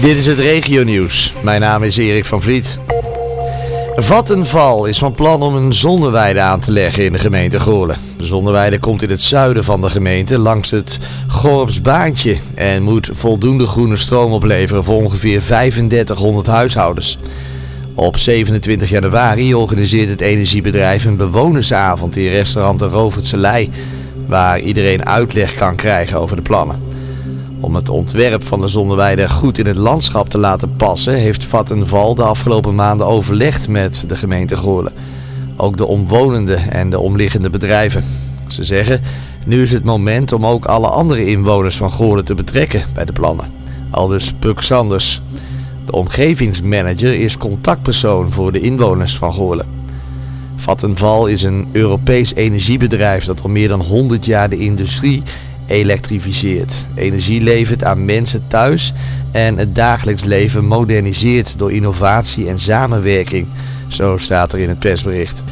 Dit is het regionieuws. Mijn naam is Erik van Vliet. Vattenval is van plan om een zonneweide aan te leggen in de gemeente Goorlen. De zonneweide komt in het zuiden van de gemeente langs het Gorpsbaantje en moet voldoende groene stroom opleveren voor ongeveer 3500 huishoudens. Op 27 januari organiseert het energiebedrijf een bewonersavond in restaurant de Rovertse Lei, waar iedereen uitleg kan krijgen over de plannen. Om het ontwerp van de zonneweide goed in het landschap te laten passen, heeft Vattenval de afgelopen maanden overlegd met de gemeente Goorlen. Ook de omwonenden en de omliggende bedrijven. Ze zeggen, nu is het moment om ook alle andere inwoners van Goorlen te betrekken bij de plannen. Aldus Puk Sanders. De omgevingsmanager is contactpersoon voor de inwoners van Goorlen. Vattenval is een Europees energiebedrijf dat al meer dan 100 jaar de industrie elektrificeert. Energie levert aan mensen thuis en het dagelijks leven moderniseert door innovatie en samenwerking. Zo staat er in het persbericht.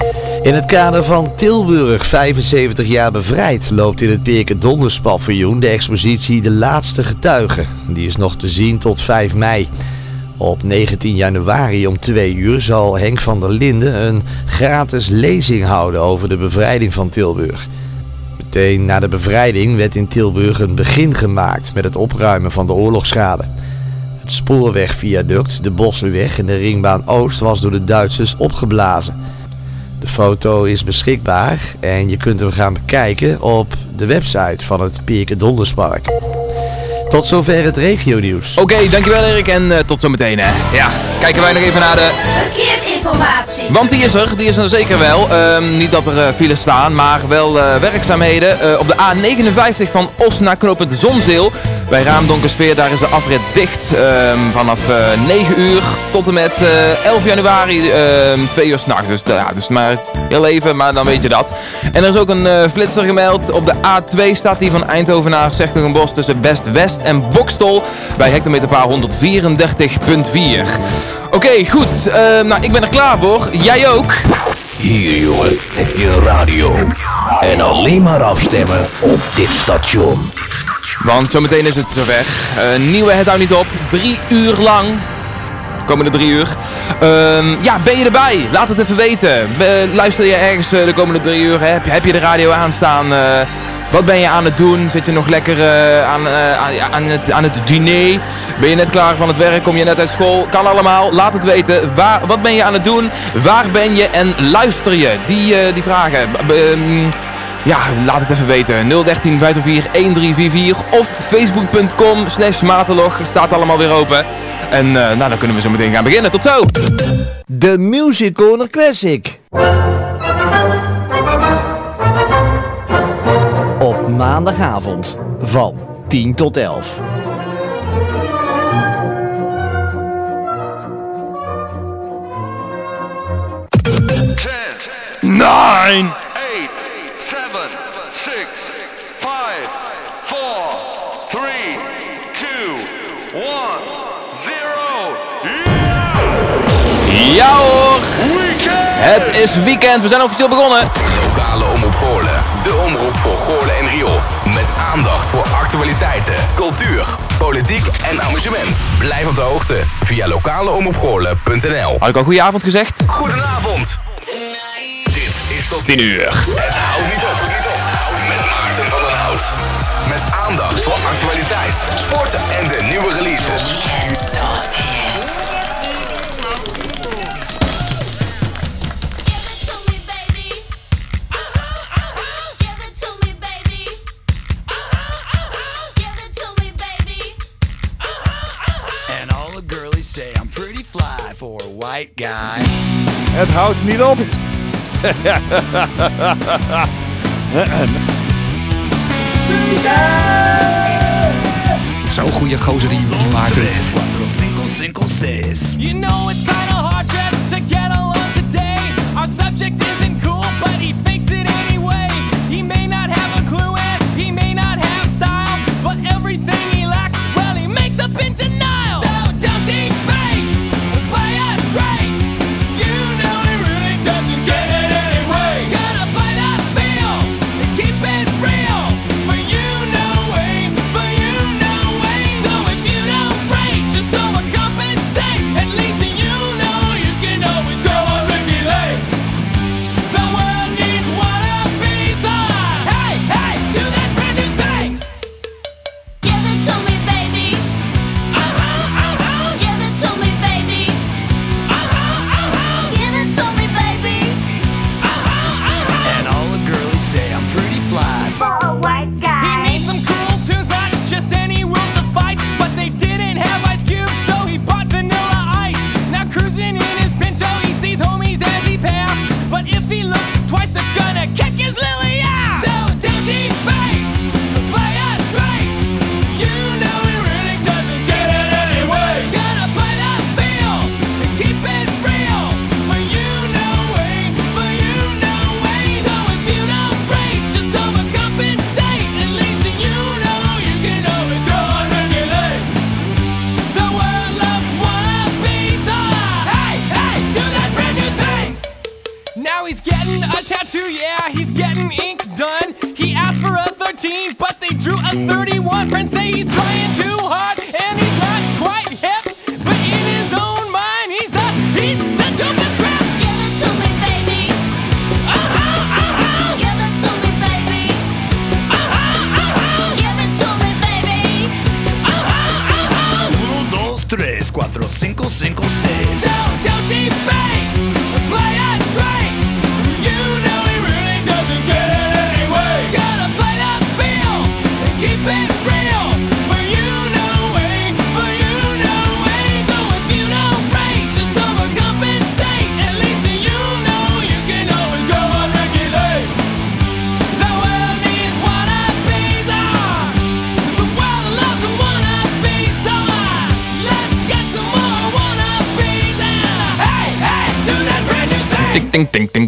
In het kader van Tilburg 75 jaar bevrijd loopt in het Pirke Donderspaviljoen de expositie De Laatste Getuigen. Die is nog te zien tot 5 mei. Op 19 januari om 2 uur zal Henk van der Linden een gratis lezing houden over de bevrijding van Tilburg. Meteen na de bevrijding werd in Tilburg een begin gemaakt met het opruimen van de oorlogsschade. Het spoorwegviaduct, de Bossenweg en de ringbaan Oost was door de Duitsers opgeblazen. De foto is beschikbaar en je kunt hem gaan bekijken op de website van het Pierke Donderspark. Tot zover het regionieuws. Oké, dankjewel Erik en uh, tot zometeen hè. Ja, kijken wij nog even naar de... Want die is er, die is er zeker wel. Um, niet dat er uh, files staan, maar wel uh, werkzaamheden. Uh, op de A59 van Os naar Zonzeel. Bij Raamdonkersveer, daar is de afrit dicht. Um, vanaf 9 uur tot en met 11 januari, 2 uur s'nachts. Dus, ja, dus maar heel even, maar dan weet je dat. En er is ook een flitser gemeld. Op de A2 staat die van Eindhoven naar Bos tussen Best-West en Bokstol. Bij hectometerpaal 134.4. Oké, okay, goed. Uh, nou, ik ben er klaar voor. Jij ook? Hier, jongen, heb je radio. En alleen maar afstemmen op dit station. Want zometeen is het zover. Uh, nieuwe Het Houdt Niet Op. Drie uur lang. Komende drie uur. Uh, ja, ben je erbij? Laat het even weten. Luister je ergens de komende drie uur? Heb, heb je de radio aanstaan? Wat ben je aan het doen? Zit je nog lekker uh, aan, uh, aan, het, aan het diner? Ben je net klaar van het werk? Kom je net uit school? Kan allemaal. Laat het weten. Waar, wat ben je aan het doen? Waar ben je en luister je? Die, uh, die vragen. Um, ja, laat het even weten. 013 504 1344 of facebook.com slash matelog. Staat allemaal weer open. En nou, dan kunnen we zo meteen gaan beginnen. Tot zo! De Music Corner Classic. Maandagavond van 10 tot 11. Nine, eight, seven, six, five, four, three, two, one, zero. Yeah! Ja hoor! Het is weekend, we zijn officieel begonnen. Omroep voor Goorlen en Riool. Met aandacht voor actualiteiten, cultuur, politiek en amusement. Blijf op de hoogte via lokaleomroepgoorlen.nl Had ik al goede avond gezegd? Goedenavond. Dit is tot 10 uur. Het houdt niet op. Met Maarten van den Hout. Met aandacht voor actualiteit, sport en de nieuwe releases. White guy. Het houdt niet op. Zo'n goede gozer die Maarten. You know it's kinda hard just to get along today. Our subject isn't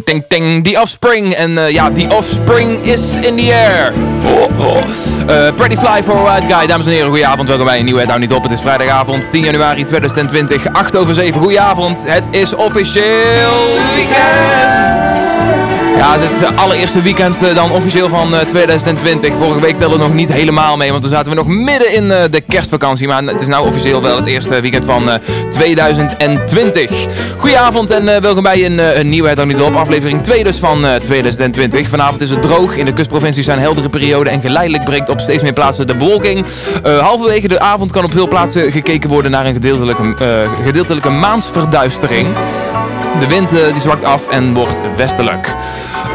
ting, ting. The Offspring. En eh, ja, The Offspring is in the air. Eh, Pretty Fly for a White Guy. Dames en heren, goedenavond. Welkom bij een nieuwe Het Niet Op. Het is vrijdagavond 10 januari 2020. 8 over 7. Goedenavond. Het is officieel weekend. Ja, dit eh, allereerste weekend eh, dan officieel van eh, 2020. Vorige week telde nog niet helemaal mee, want toen zaten we nog midden in eh, de kerstvakantie. Maar het is nou officieel wel het eerste weekend van eh, 2020. Goedenavond en eh, welkom bij een, eh, een nieuwe Het Houdt Niet Op. Aflevering 2 dus van eh, 2020. Vanavond is het droog. In de kustprovincies zijn heldere perioden en geleidelijk breekt op steeds meer plaatsen de bewolking. Eh, halverwege de avond kan op veel plaatsen gekeken worden naar een gedeeltelijke, eh, gedeeltelijke maansverduistering. De wind eh, die zwakt af en wordt westelijk.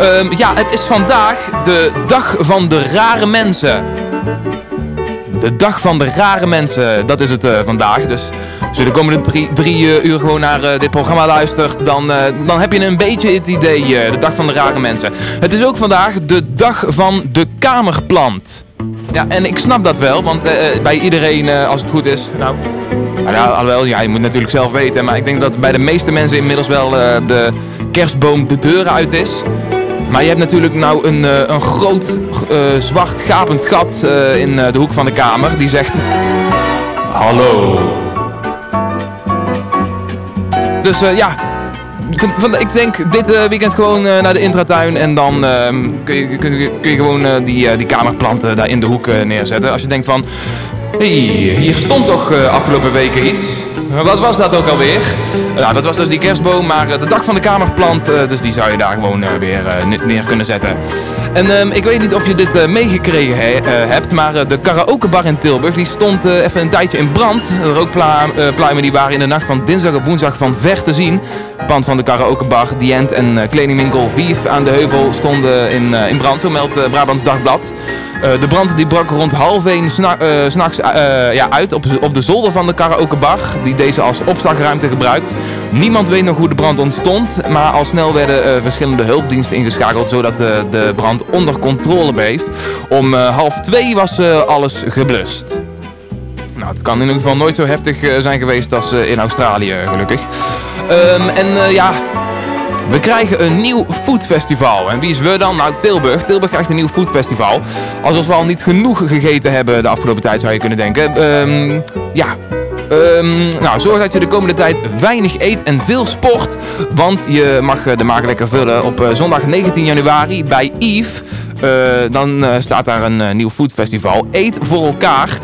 Ehm, ja, het is vandaag de dag van de rare mensen. De dag van de rare mensen, dat is het eh, vandaag. Dus als je de komende drie, eh, uur gewoon naar dit programma luistert, dan, dan heb je een beetje het idee, de dag van de rare mensen. Het is ook vandaag de dag van de kamerplant. Ja, en ik snap dat wel, want bij iedereen, als het goed is, nou, alhoewel, ja, je moet natuurlijk zelf weten. Maar ik denk dat bij de meeste mensen inmiddels wel eh, de kerstboom de deuren uit is. Maar je hebt natuurlijk nou een, eh, een groot eh, zwart gapend gat in de hoek van de kamer. Die zegt... Hallo. Dus ja, ik denk dit weekend gewoon naar de intratuin en dan ehm, kun, je, kun, je, gewoon die, die kamerplanten daar in de hoek neerzetten. Als je denkt van, hey, hier stond toch eh, afgelopen weken iets. Wat was dat ook alweer? Nou, dat was dus die kerstboom, maar eh, de dag van de kamerplant, eh, dus die zou je daar gewoon weer ne- neer kunnen zetten. En ehm, ik weet niet of je dit meegekregen he- hebt, maar de karaokebar in Tilburg die stond even een tijdje in brand. De rookpluimen die waren in de nacht van dinsdag op woensdag van ver te zien. Het pand van de karaokebar, End en kledingwinkel Vief aan de heuvel stonden in, in brand, zo meldt Brabants Dagblad. Eh, de brand die brak rond half één sna eh, s'nachts eh, ja, uit op, op de zolder van de karaokebar, die deze als opslagruimte gebruikt. Niemand weet nog hoe de brand ontstond, maar al snel werden verschillende hulpdiensten ingeschakeld, zodat de, de brand onder controle bleef. Om half twee was alles geblust. Nou, het kan in ieder geval nooit zo heftig zijn geweest als in Australië, gelukkig. Ehm, en ja, we krijgen een nieuw foodfestival. En wie is we dan? Nou, Tilburg. Tilburg krijgt een nieuw foodfestival. Alsof we al niet genoeg gegeten hebben de afgelopen tijd, zou je kunnen denken. Ehm, ja. Ehm, nou, zorg dat je de komende tijd weinig eet en veel sport. Want je mag eh, de maag lekker vullen op eh, zondag 19 januari bij Yves. Eh, dan eh, staat daar een eh, nieuw foodfestival. Eet voor elkaar.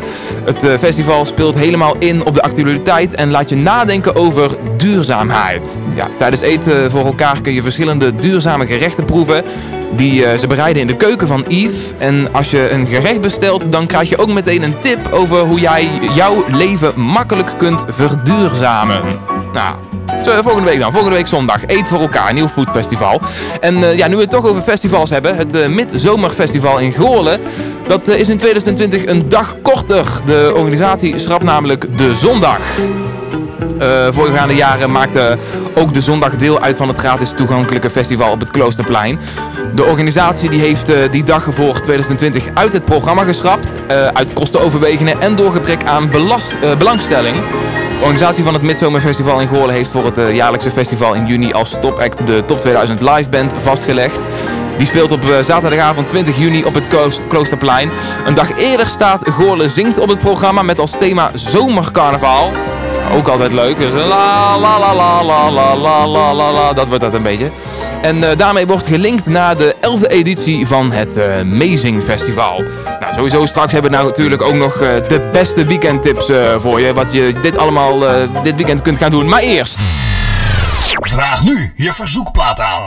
Het festival speelt helemaal in op de actualiteit en laat je nadenken over duurzaamheid. Ja, tijdens eten voor elkaar kun je verschillende duurzame gerechten proeven. Die ze bereiden in de keuken van Yves. En als je een gerecht bestelt, dan krijg je ook meteen een tip over hoe jij jouw leven makkelijk kunt verduurzamen. Nou, volgende week dan. Volgende week zondag. Eet voor elkaar. Nieuw foodfestival. En eh, ja, nu we het toch over festivals hebben. Het eh, Midzomerfestival in Goorlen. Dat eh, is in 2020 een dag korter. De organisatie schrapt namelijk de zondag. Eh voorgaande jaren maakte ook de zondag deel uit van het gratis toegankelijke festival op het Kloosterplein. De organisatie die heeft eh, die dag voor 2020 uit het programma geschrapt. eh, uit kostenoverwegingen en door gebrek aan belast, belangstelling. De organisatie van het Midzomerfestival in Goorlen heeft voor het jaarlijkse festival in juni als topact de Top 2000 Live Band vastgelegd. Die speelt op zaterdagavond 20 juni op het Kloos- Kloosterplein. Een dag eerder staat Goorlen Zingt op het programma met als thema Zomercarnaval. Ook altijd leuk. Dus la la la la la la la la la la. Dat wordt dat een beetje. En eh, daarmee wordt gelinkt naar de 11e editie van het eh, Amazing Festival. Nou, sowieso straks hebben we nou natuurlijk ook nog eh, de beste weekendtips eh, voor je. Wat je dit allemaal eh, dit weekend kunt gaan doen. Maar eerst Vraag nu je verzoekplaat aan.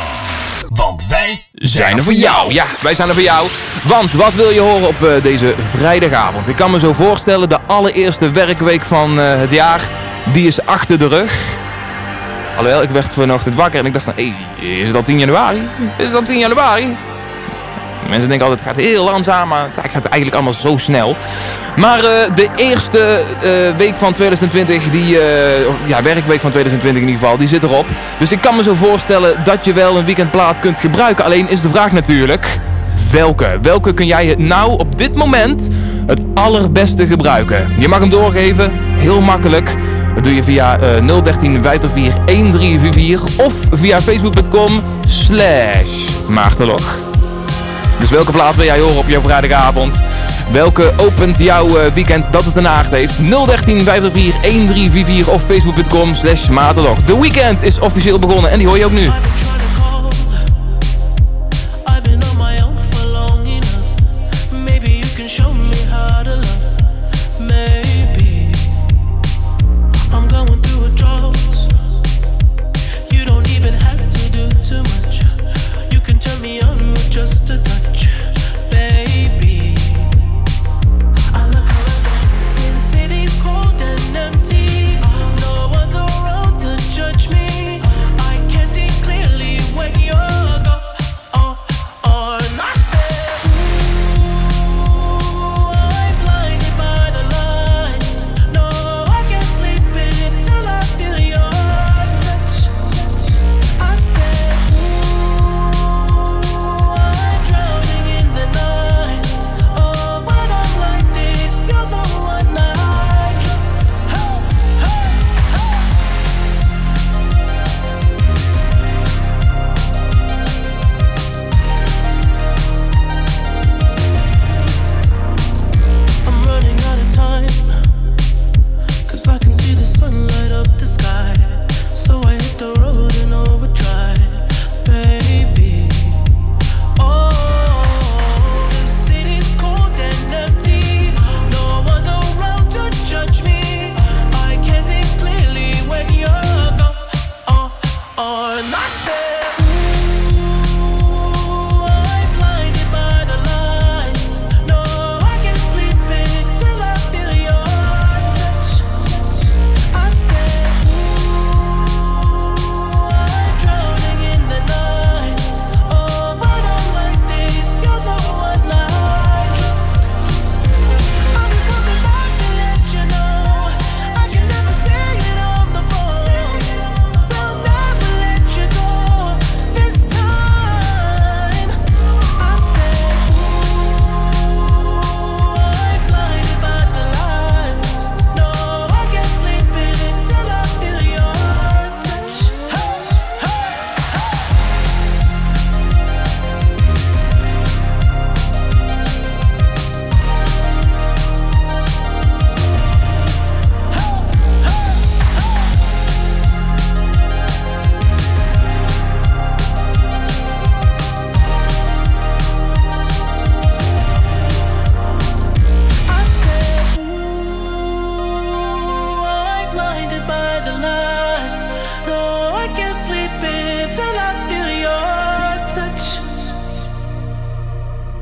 Want wij zijn er voor jou. Ja, wij zijn er voor jou. Want wat wil je horen op eh, deze vrijdagavond? Ik kan me zo voorstellen, de allereerste werkweek van eh, het jaar, die is achter de rug. Alhoewel, ik werd vanochtend wakker en ik dacht van, hé, is het al 10 januari? Is al 10 januari? Mensen denken altijd, het gaat heel langzaam, maar het gaat eigenlijk allemaal zo snel. Maar eh, de eerste eh, week van 2020, die, eh, ja, werkweek van 2020 in ieder geval, die zit erop. Dus ik kan me zo voorstellen dat je wel een weekendplaat kunt gebruiken. Alleen is de vraag natuurlijk, welke? Welke kun jij nou op dit moment het allerbeste gebruiken? Je mag hem doorgeven, heel makkelijk. Dat doe je via eh 013 504 1344 of via facebook.com slash maartelog. Dus welke plaat wil jij horen op jouw vrijdagavond? Welke opent jouw eh, weekend dat het een aard heeft? 013 504 1344 of facebook.com slash maatelog. De weekend is officieel begonnen en die hoor je ook nu.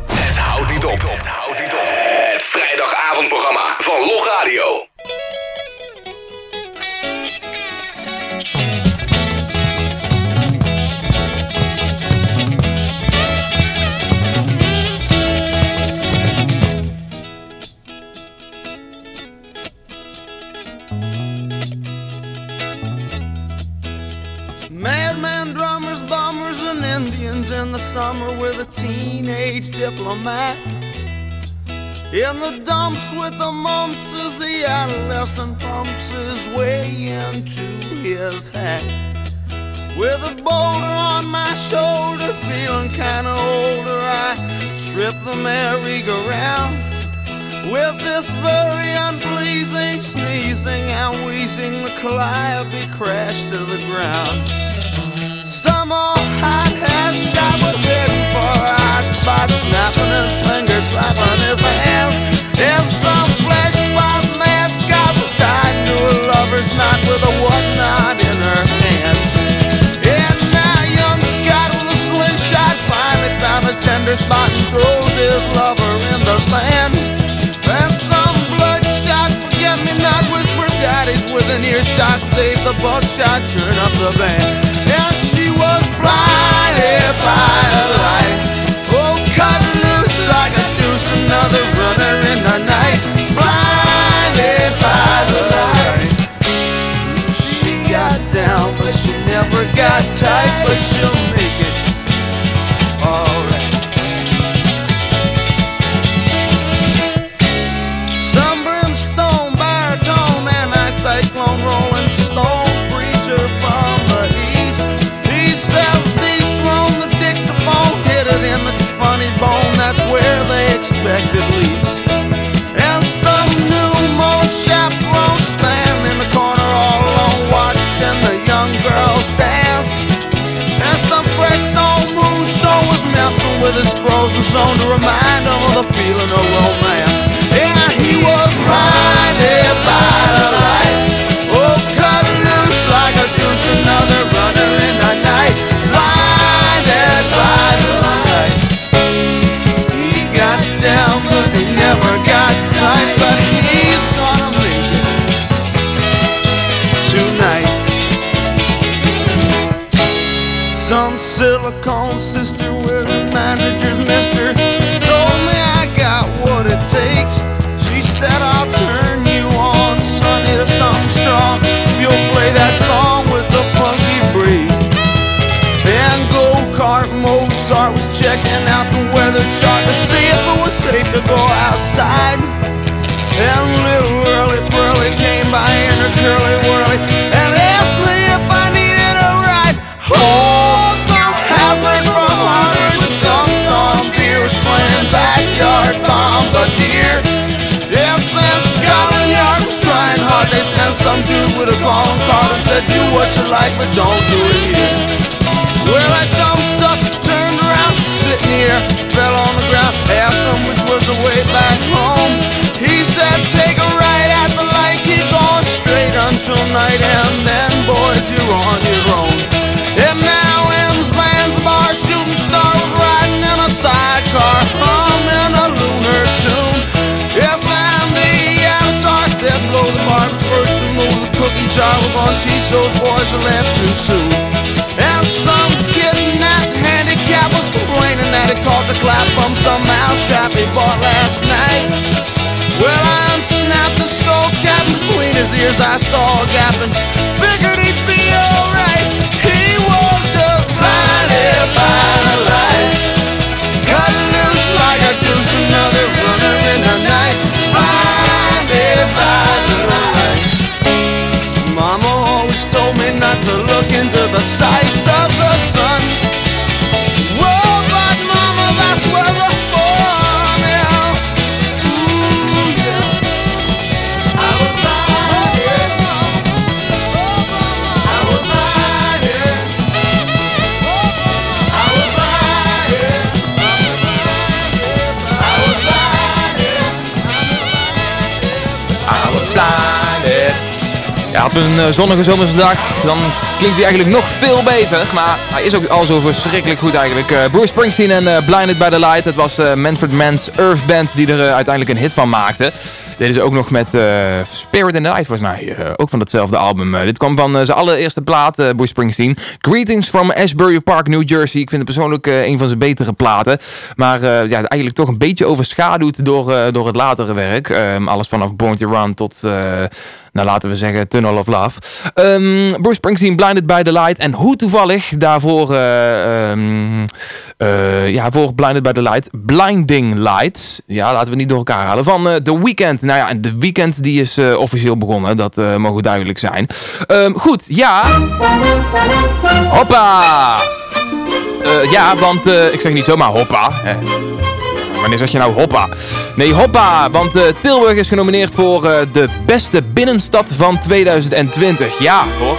Het houdt niet op. Het houdt niet op. Het vrijdagavondprogramma van Log Radio. Diplomat. In the dumps with the mumps as the adolescent pumps his way into his hat. With a boulder on my shoulder, feeling kinda older, I trip the merry-go-round. With this very unpleasing sneezing and wheezing, the calliope crashed to the ground. Some old hot hat shot was a spot, snapping his fingers, clapping his hands. And some flesh bomb mascot was tied to a lover's knot with a whatnot in her hand. And now young Scott with a slingshot finally found a tender spot and throws his lover in the sand. And some bloodshot forget-me-not whisper daddies with an earshot save the buckshot, turn up the band. And she was blinded by the light. Another runner in the night. Blinded by the. She got down, but she never got tight, but she'll chart to see if it was safe to go outside. And little early pearly came by in her curly whirly and asked me if I needed a ride. Oh, some hazard from Harvard skunked on beer was playing backyard bombardier. Yes, then Scotland Yard was trying hard. They sent some dude with a calling card and said, do what you like, but don't do it here. Well, I jumped up, turned around, spit in the air, boys to laugh too soon. And some kidnapped handicap was complaining that he caught the clap from some mousetrap he bought last night. Well, I unsnapped the skull cap between his ears. I saw a gap and op een eh, zonnige zomerse dag, dan klinkt hij eigenlijk nog veel beter. Maar hij is ook al zo verschrikkelijk goed eigenlijk. Eh, Bruce Springsteen en eh, Blinded by the Light. Het was eh, Manfred Mann's Earth Band die er uiteindelijk een hit van maakte. Deden ze ook nog met Spirit in the Night volgens mij. ook van datzelfde album. Dit kwam van zijn allereerste plaat, Bruce Springsteen. Greetings from Ashbury Park, New Jersey. Ik vind het persoonlijk een van zijn betere platen. Maar ja, eigenlijk toch een beetje overschaduwd door, door het latere werk. Ehm, alles vanaf Born to Run tot... nou, laten we zeggen Tunnel of Love. Ehm, Bruce Springsteen, Blinded by the Light. En hoe toevallig daarvoor, eh, ehm, eh, ja, voor Blinded by the Light, Blinding Lights. Ja, laten we niet door elkaar halen. Van eh, The Weeknd. Nou ja, en The Weeknd die is officieel begonnen. Dat mogen duidelijk zijn. Ehm, goed, ja. Hoppa! Ja, want ik zeg niet zomaar hoppa. Hè. Wanneer zeg je nou hoppa? Nee, hoppa, want eh, Tilburg is genomineerd voor eh, de beste binnenstad van 2020. Ja, hoor.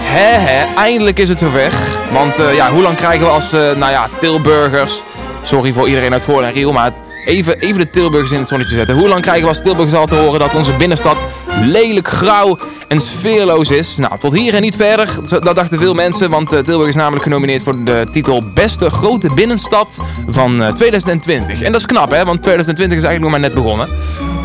Hè, hè, eindelijk is het zover. Want eh, ja, hoe lang krijgen we als, nou ja, Tilburgers... Sorry voor iedereen uit Goorlen en Riel, maar even, even de Tilburgers in het zonnetje zetten. Hoe lang krijgen we als Tilburgers al te horen dat onze binnenstad lelijk, grauw en sfeerloos is? Nou, tot hier en niet verder. Dat dachten veel mensen, want eh, Tilburg is namelijk genomineerd voor de titel Beste Grote Binnenstad van eh, 2020. En dat is knap, hè, want 2020 is eigenlijk nog maar net begonnen.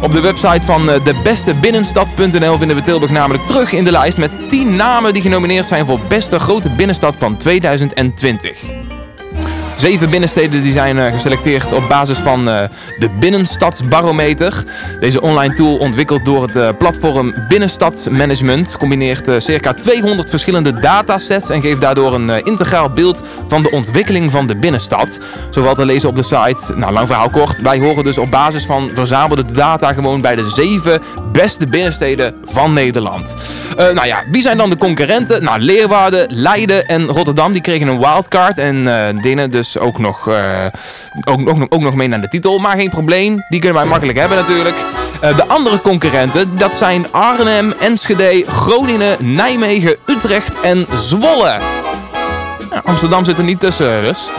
Op de website van eh, debestebinnenstad.nl vinden we Tilburg namelijk terug in de lijst met 10 namen die genomineerd zijn voor Beste Grote Binnenstad van 2020. Zeven binnensteden die zijn eh, geselecteerd op basis van eh, de Binnenstadsbarometer. Deze online tool ontwikkeld door het eh, platform Binnenstadsmanagement combineert circa 200 verschillende datasets en geeft daardoor een integraal beeld van de ontwikkeling van de binnenstad. Zo valt te lezen op de site. Nou, lang verhaal kort. Wij horen dus op basis van verzamelde data gewoon bij de zeven beste binnensteden van Nederland. Eh, nou ja, wie zijn dan de concurrenten? Nou, Leeuwarden, Leiden en Rotterdam die kregen een wildcard en deden dus ook nog, eh, ook, ook, ook nog mee naar de titel. Maar geen probleem, die kunnen wij makkelijk hebben natuurlijk. Eh, de andere concurrenten, dat zijn Arnhem, Enschede, Groningen, Nijmegen, Utrecht en Zwolle. Amsterdam zit er niet tussen dus.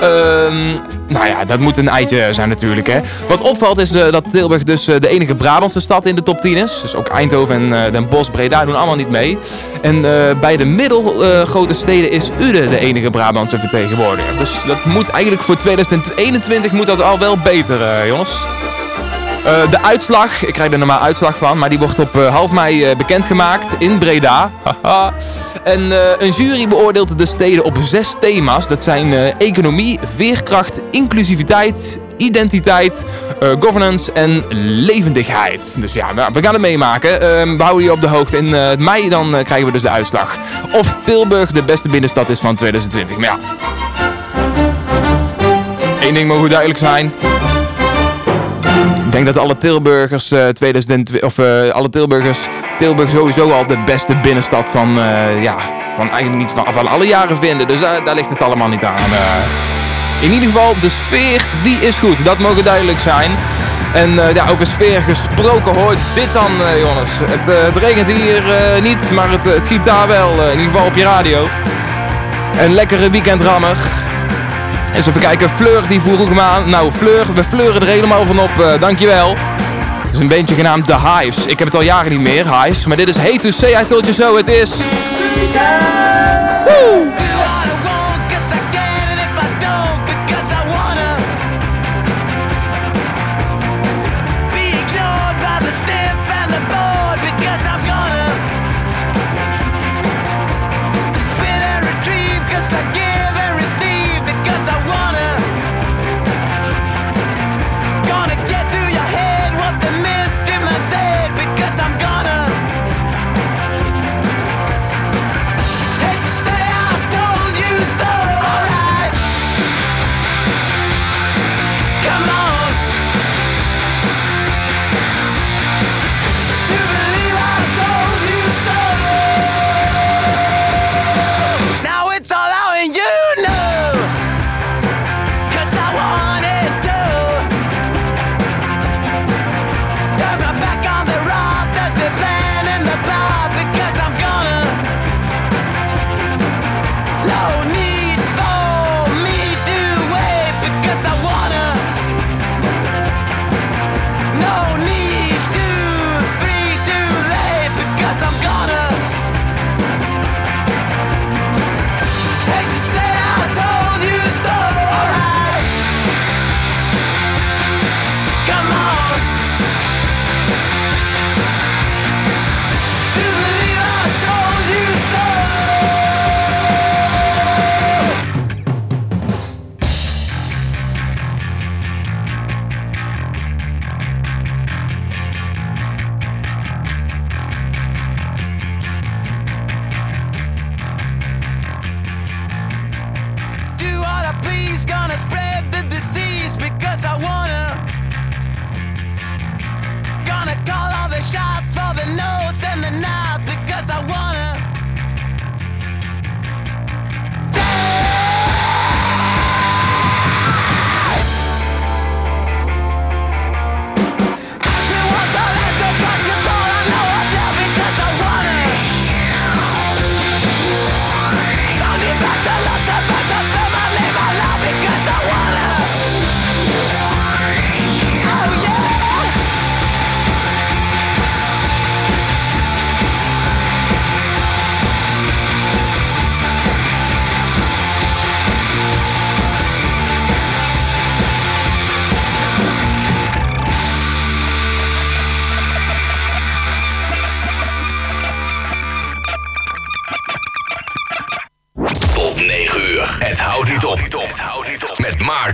Ehm, nou ja, dat moet een eitje zijn natuurlijk. Hè. Wat opvalt is eh, dat Tilburg dus eh, de enige Brabantse stad in de top 10 is. Dus ook Eindhoven en eh, Den Bosch, Breda doen allemaal niet mee. En bij de middelgrote steden is Uden de enige Brabantse vertegenwoordiger. Dus dat moet eigenlijk voor 2021 moet dat al wel beter, jongens. Eh, de uitslag, ik krijg er normaal uitslag van, maar die wordt op eh, half mei eh, bekendgemaakt in Breda. En een jury beoordeelt de steden op zes thema's. Dat zijn economie, veerkracht, inclusiviteit, identiteit, governance en levendigheid. Dus ja, we gaan het meemaken. Ehm, we houden je op de hoogte. In mei dan krijgen we dus de uitslag. Of Tilburg de beste binnenstad is van 2020. Maar ja, één ding mogen duidelijk zijn. Ik denk dat alle Tilburgers eh 2020 of eh, alle Tilburgers Tilburg sowieso al de beste binnenstad van eh, ja, van eigenlijk niet van, alle jaren vinden. Dus daar ligt het allemaal niet aan. in ieder geval de sfeer die is goed. Dat mogen duidelijk zijn. En ja, over sfeer gesproken hoort dit dan, eh, jongens. Het, het regent hier niet, maar het, het giet daar wel. in ieder geval op je radio. Een lekkere weekendrammer. Eens even kijken, Fleur die vroeg me aan. Nou, Fleur, we fleuren er helemaal van op, eh, dankjewel. Het is een bandje genaamd The Hives. Ik heb het al jaren niet meer, Hives. Maar dit is Hey to Say I Told You So. Het is... I wanna.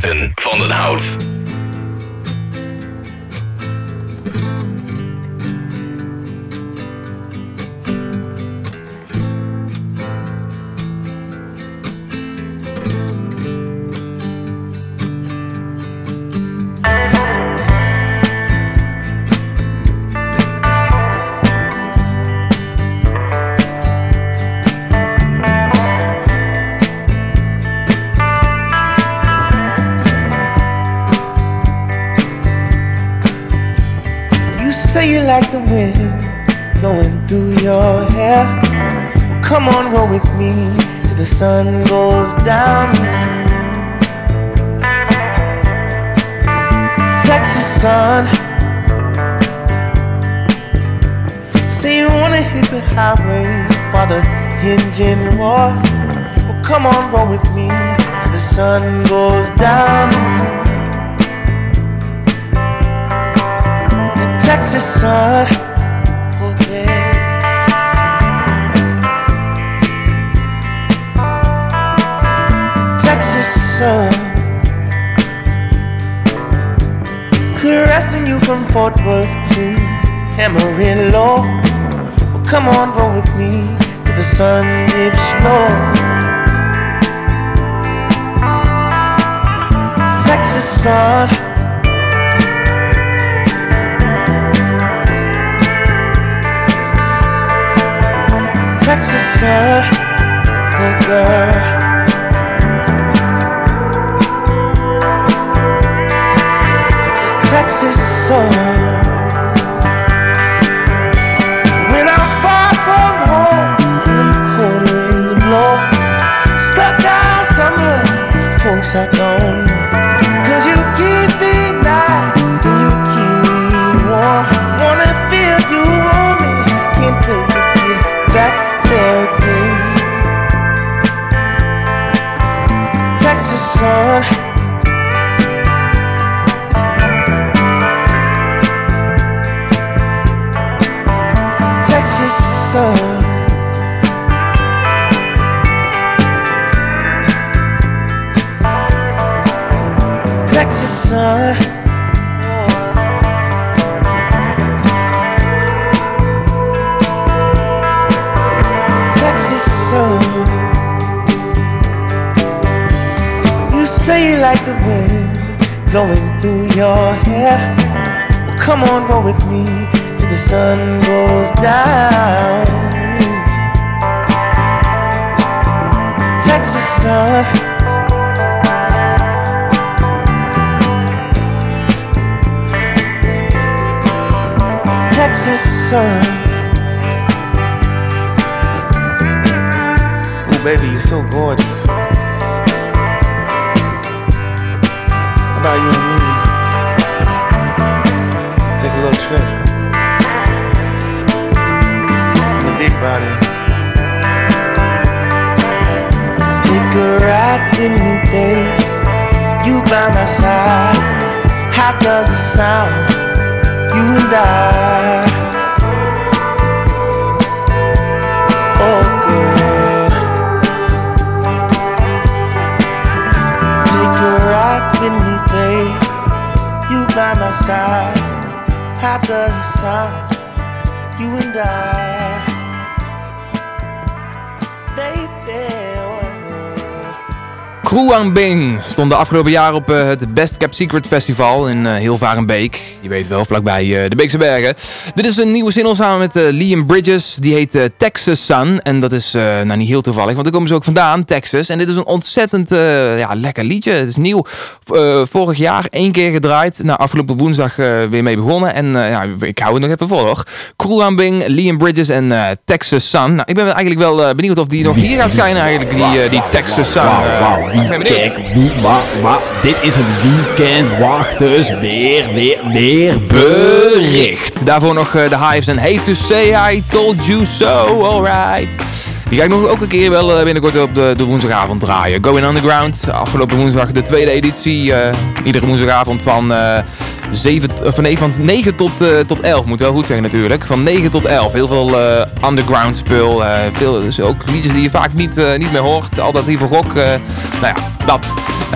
Van den Hout. Take a ride with me, babe. You by my side. How does it sound? You and I. Oh, girl. Take a ride with me, babe. You by my side. How does it sound? You and I. Kruang Bing stond de afgelopen jaar op eh, het Best Kept Secret Festival in eh Hilvarenbeek. Je weet wel, vlakbij eh, de Beekse Bergen. Dit is een nieuwe single samen met eh, Liam Bridges. Die heet eh, Texas Sun. En dat is eh, nou niet heel toevallig, want daar komen ze ook vandaan, Texas. En dit is een ontzettend eh, ja, lekker liedje. Het is nieuw. Eh, vorig jaar één keer gedraaid. Nou, afgelopen woensdag eh, weer mee begonnen. En eh, ik hou het nog even vol hoor. Bing, Liam Bridges en eh, Texas Sun. Nou, ik ben eigenlijk wel eh, benieuwd of die nog hier gaat schijnen eigenlijk, die, eh, die Texas Sun. Ben kijk, wie, dit is het weekend. Wacht dus, weer, weer, weer bericht. Daarvoor nog eh, de Hives en Hate to say I told you so, alright. Die ga ik nog ook een keer wel eh, binnenkort op de, de woensdagavond draaien. Going Underground, afgelopen woensdag de tweede editie. eh, iedere woensdagavond van 7, t- of nee, van 9 tot, eh, tot 11, moet wel goed zeggen natuurlijk. Van 9 tot 11. Heel veel eh, underground spul. eh, veel, dus ook liedjes die je vaak niet, eh, niet meer hoort. Alternatieve rock. eh, nou ja, dat.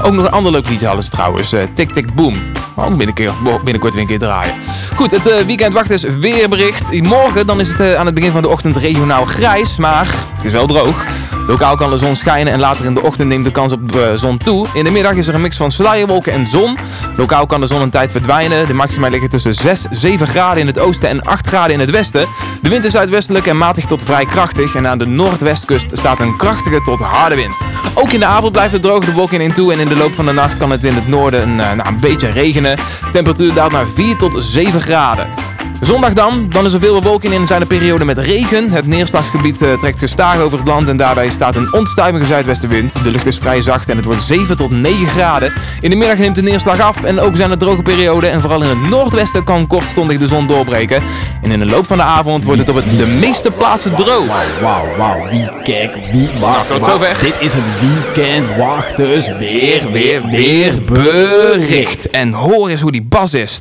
Ook nog een ander leuk liedje hadden ze trouwens. eh, Tik Tik Boom. Maar ook binnenkort, binnenkort weer een keer draaien. Goed, het eh, weekend wacht is weerbericht. Morgen dan is het eh, aan het begin van de ochtend regionaal grijs, maar het is wel droog. Lokaal kan de zon schijnen en later in de ochtend neemt de kans op eh, zon toe. In de middag is er een mix van sluierwolken en zon. Lokaal kan de zon een tijd verdwijnen. De maxima liggen tussen 6, 7 graden in het oosten en 8 graden in het westen. De wind is zuidwestelijk en matig tot vrij krachtig. En aan de noordwestkust staat een krachtige tot harde wind. Ook in de avond blijft het droog de wolken in toe. En in de loop van de nacht kan het in het noorden een, eh, nou, een beetje regenen. Temperatuur daalt naar 4 tot 7 graden. Zondag dan, dan is er veel bewolking in en zijn er perioden met regen. Het neerslagsgebied eh, trekt gestaag over het land en daarbij staat een onstuimige zuidwestenwind. De lucht is vrij zacht en het wordt 7 tot 9 graden. In de middag neemt de neerslag af en ook zijn er droge perioden. En vooral in het noordwesten kan kortstondig de zon doorbreken. En in de loop van de avond wordt het op het, de meeste plaatsen droog. Wauw, wauw, wie kijk, wie wacht. tot wacht. zover. Dit is het weekend wacht dus weer, weer, weer Bericht. En hoor eens hoe die bas is.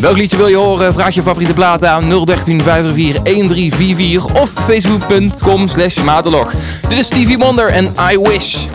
Welk liedje wil je horen? Vraag je favoriete plaat aan 013 504 1344 of facebook.com slash matelog. Dit is Stevie Wonder en I Wish.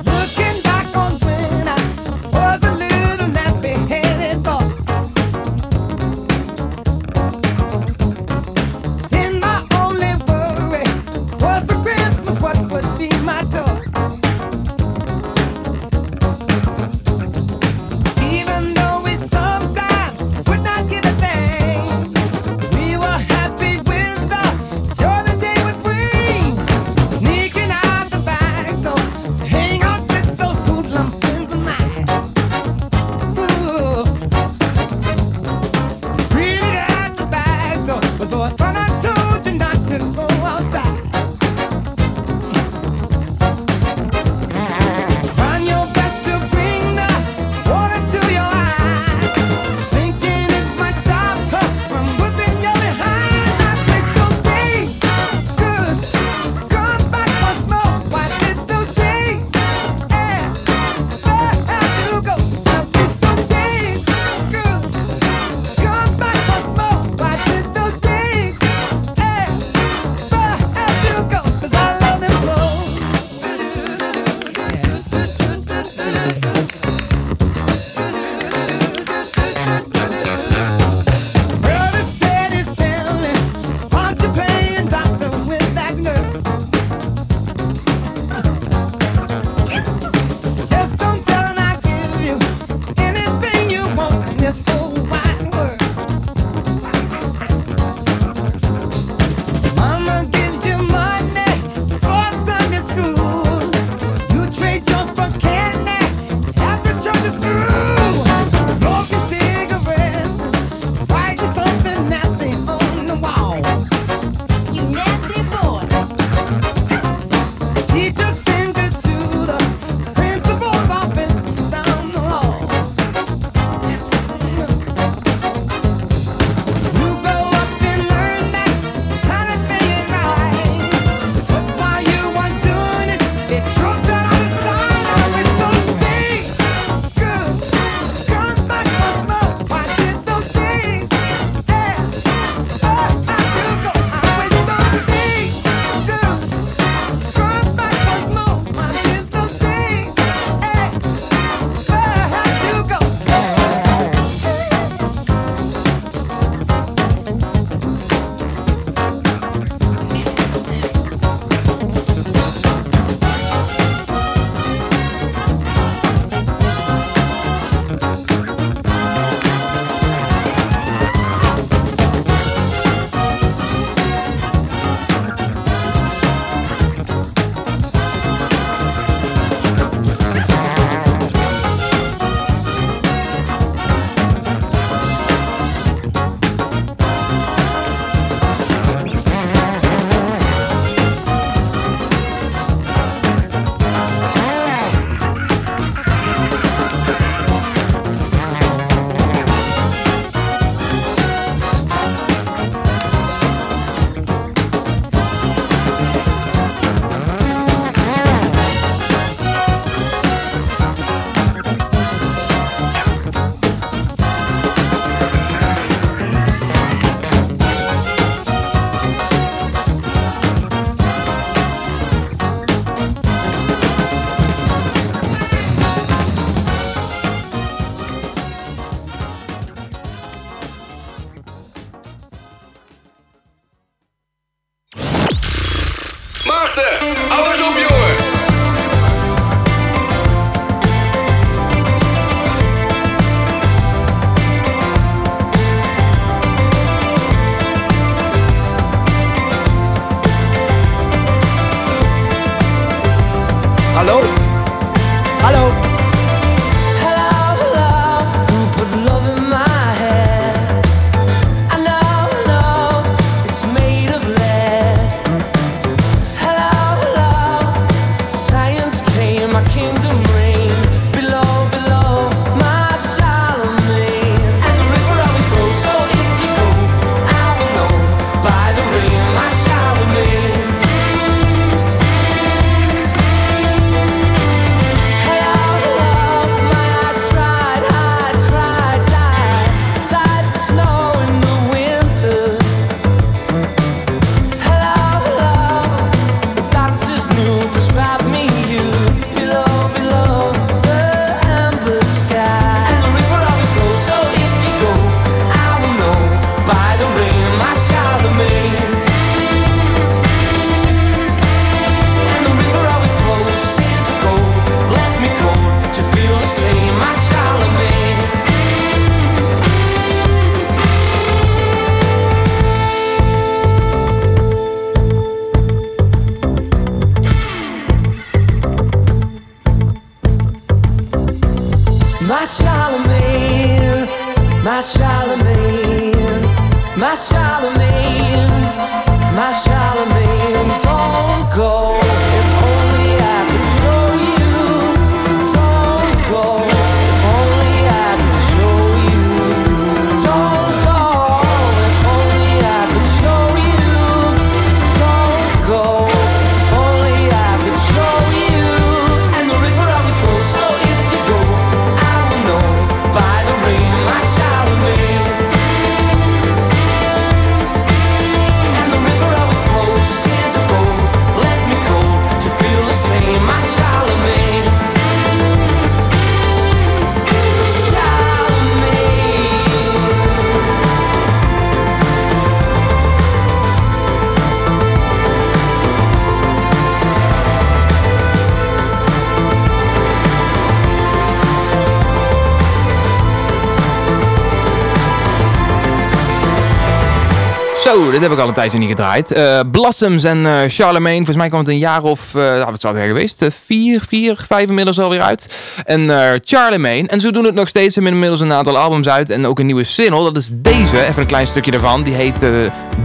Heb ik al een tijdje niet gedraaid. Eh, Blossoms en eh, Charlemagne. Volgens mij kwam het een jaar of, eh wat zou het geweest? Eh, vier, vier, vijf inmiddels alweer uit. En Charlemagne. En zo doen het nog steeds. Inmiddels een aantal albums uit. En ook een nieuwe single. Dat is deze. Even een klein stukje daarvan. Die heet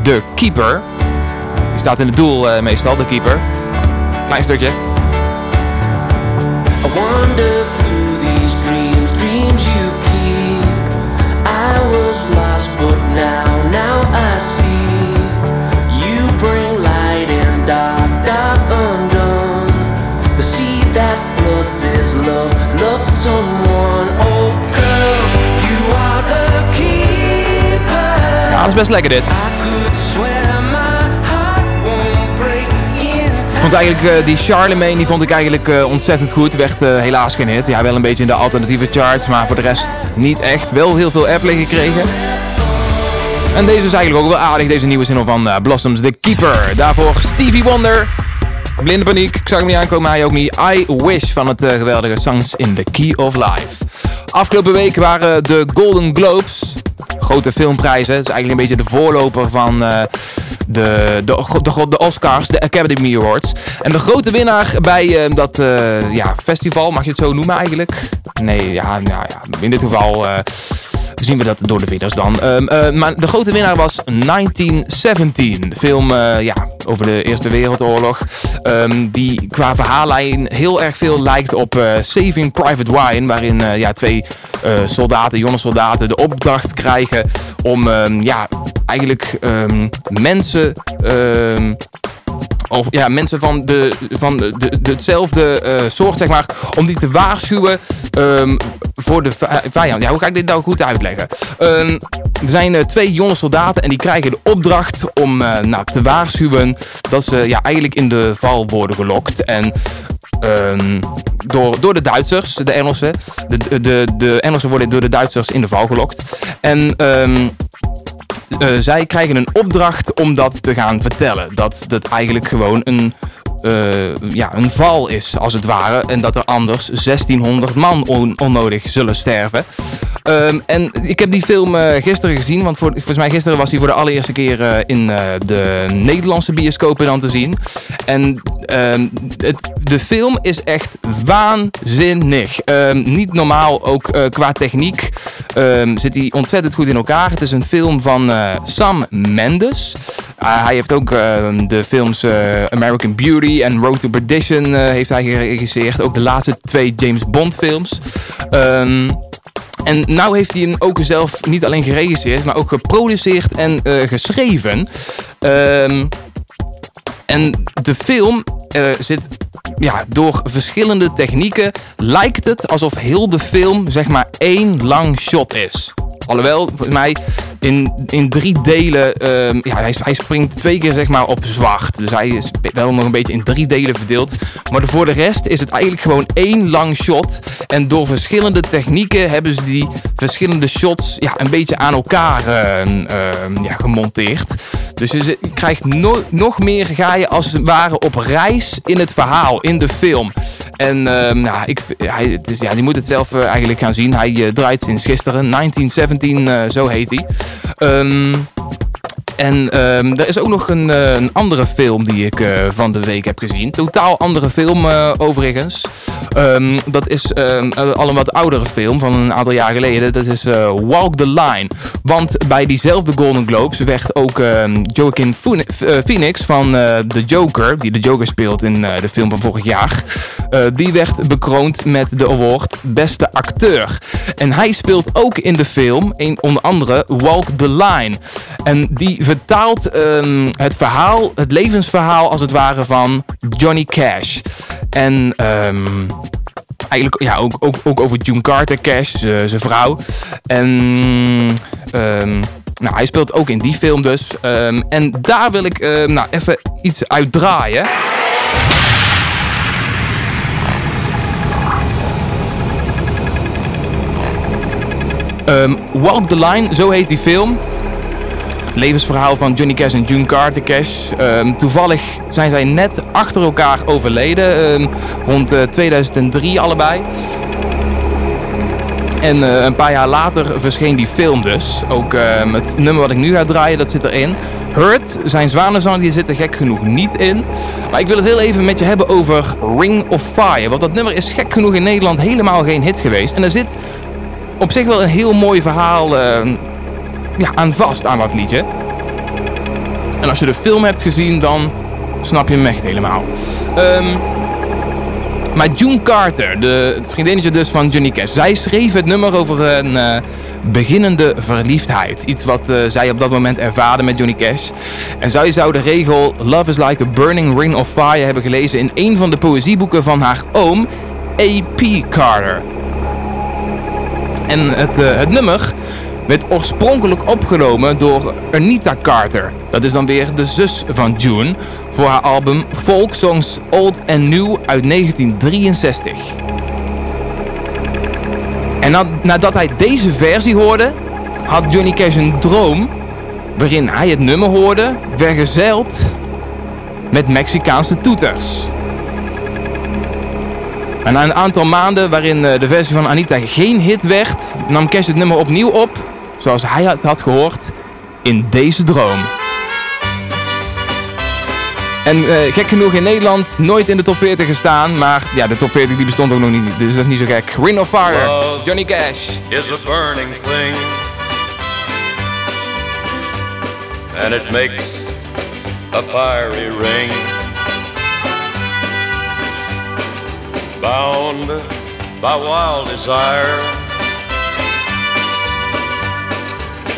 The Keeper. Die staat in het doel meestal, The Keeper. Klein stukje. Best lekker dit. Ik vond eigenlijk eh, die Charlemagne, die vond ik eigenlijk eh, ontzettend goed. Werd eh, helaas geen hit. Ja, wel een beetje in de alternatieve charts, maar voor de rest niet echt. Wel heel veel airplay gekregen. En deze is eigenlijk ook wel aardig, deze nieuwe single van Blossoms, The Keeper. Daarvoor Stevie Wonder. Blinde paniek, ik zag hem niet aankomen, hij ook niet. I Wish van het geweldige Songs in the Key of Life. Afgelopen week waren de Golden Globes, grote filmprijzen. Het is eigenlijk een beetje de voorloper van eh, de, de, de, de Oscars, de Academy Awards. En de grote winnaar bij eh, dat eh, ja, festival, mag je het zo noemen eigenlijk? Nee, ja, nou ja in dit geval zien we dat door de winnaars dan. Ehm, eh, maar de grote winnaar was 1917. De film eh, ja, over de Eerste Wereldoorlog. Ehm, die qua verhaallijn heel erg veel lijkt op eh, Saving Private Ryan. Waarin ja, twee soldaten, jonge soldaten, de opdracht krijgen om ehm, ja, eigenlijk mensen. Of ja, mensen van, de, van de, de, de- hetzelfde eh, soort, zeg maar, om die te waarschuwen ehm, voor de vi- vijand. Ja, hoe ga ik dit nou goed uitleggen? Ehm, er zijn eh, twee jonge soldaten en die krijgen de opdracht om eh, nou, te waarschuwen dat ze ja, eigenlijk in de val worden gelokt. En ehm, door, door de Duitsers, de Engelsen. De, de, de Engelsen worden door de Duitsers in de val gelokt. En zij krijgen een opdracht om dat te gaan vertellen. Dat dat eigenlijk gewoon een eh, ja, een val is, als het ware. En dat er anders 1600 man on- onnodig zullen sterven. Ehm, en ik heb die film eh, gisteren gezien, want voor, volgens mij gisteren was hij voor de allereerste keer eh, in de Nederlandse bioscopen dan te zien. En ehm, het, de film is echt waanzinnig. Ehm, niet normaal, ook qua techniek zit hij ontzettend goed in elkaar. Het is een film van Sam Mendes. Ah, hij heeft ook de films American Beauty en Road to Perdition eh, heeft hij geregisseerd. Ook de laatste twee James Bond films. Ehm, en nou heeft hij ook zelf niet alleen geregisseerd, maar ook geproduceerd en eh, geschreven. Ehm, en de film eh, zit ja, door verschillende technieken lijkt het alsof heel de film zeg maar één lang shot is. Alhoewel, volgens mij in, in drie delen, ehm, ja, hij, hij springt twee keer zeg maar op zwart. Dus hij is wel nog een beetje in drie delen verdeeld. Maar voor de rest is het eigenlijk gewoon één lang shot. En door verschillende technieken hebben ze die verschillende shots ja, een beetje aan elkaar ehm, ehm, ja, gemonteerd. Dus je, krijgt no- nog meer, als het ware op reis in het verhaal, in de film. En ehm, nou, ik, hij, het is, ja, je moet het zelf eh, eigenlijk gaan zien. Hij eh, draait sinds gisteren, 1917, eh, zo heet hij. Ehm, en ehm, er is ook nog een, eh, een andere film die ik eh, van de week heb gezien. Totaal andere film eh, overigens. Ehm, dat is ehm, eh, al een wat oudere film van een aantal jaar geleden. Dat is Walk the Line. Want bij diezelfde Golden Globes werd ook Joaquin Phoeni- Phoenix van The Joker, die de Joker speelt in de film van vorig jaar, die werd bekroond met de award Beste Acteur. En hij speelt ook in de film, een, onder andere, Walk the Line. En die vertaalt ehm, het verhaal, het levensverhaal als het ware van Johnny Cash. En ehm, eigenlijk ja, ook, ook, ook over June Carter Cash, zijn vrouw. En ehm, nou, hij speelt ook in die film dus. En daar wil ik nou, even iets uit draaien. Walk the Line, zo heet die film. Levensverhaal van Johnny Cash en June Carter Cash. Ehm, toevallig zijn zij net achter elkaar overleden. ehm, rond eh, 2003 allebei. En eh, een paar jaar later verscheen die film dus. Ook ehm, het nummer wat ik nu ga draaien, dat zit erin. Hurt, zijn zwanenzang, die zit er gek genoeg niet in. Maar ik wil het heel even met je hebben over Ring of Fire. Want dat nummer is gek genoeg in Nederland helemaal geen hit geweest. En er zit op zich wel een heel mooi verhaal ja, aan vast aan dat liedje. En als je de film hebt gezien, dan snap je hem echt helemaal. Ehm, maar June Carter, de, vriendinnetje dus van Johnny Cash, zij schreef het nummer over een eh, beginnende verliefdheid. Iets wat eh, zij op dat moment ervaarde met Johnny Cash. En zij zou de regel Love is like a burning ring of fire hebben gelezen in een van de poëzieboeken van haar oom, A.P. Carter. En het, eh, het nummer werd oorspronkelijk opgenomen door Anita Carter. Dat is dan weer de zus van June voor haar album Folk Songs Old and New uit 1963. En na- nadat hij deze versie hoorde, had Johnny Cash een droom waarin hij het nummer hoorde, vergezeld met Mexicaanse toeters. En na een aantal maanden waarin eh, de versie van Anita geen hit werd, nam Cash het nummer opnieuw op, zoals hij het had gehoord, in deze droom. En eh, gek genoeg in Nederland nooit in de top 40 gestaan, maar ja, de top 40 die bestond ook nog niet, dus dat is niet zo gek. Ring of Fire, Love Johnny Cash. is a burning thing, and it makes a fiery ring. Bound by wild desire,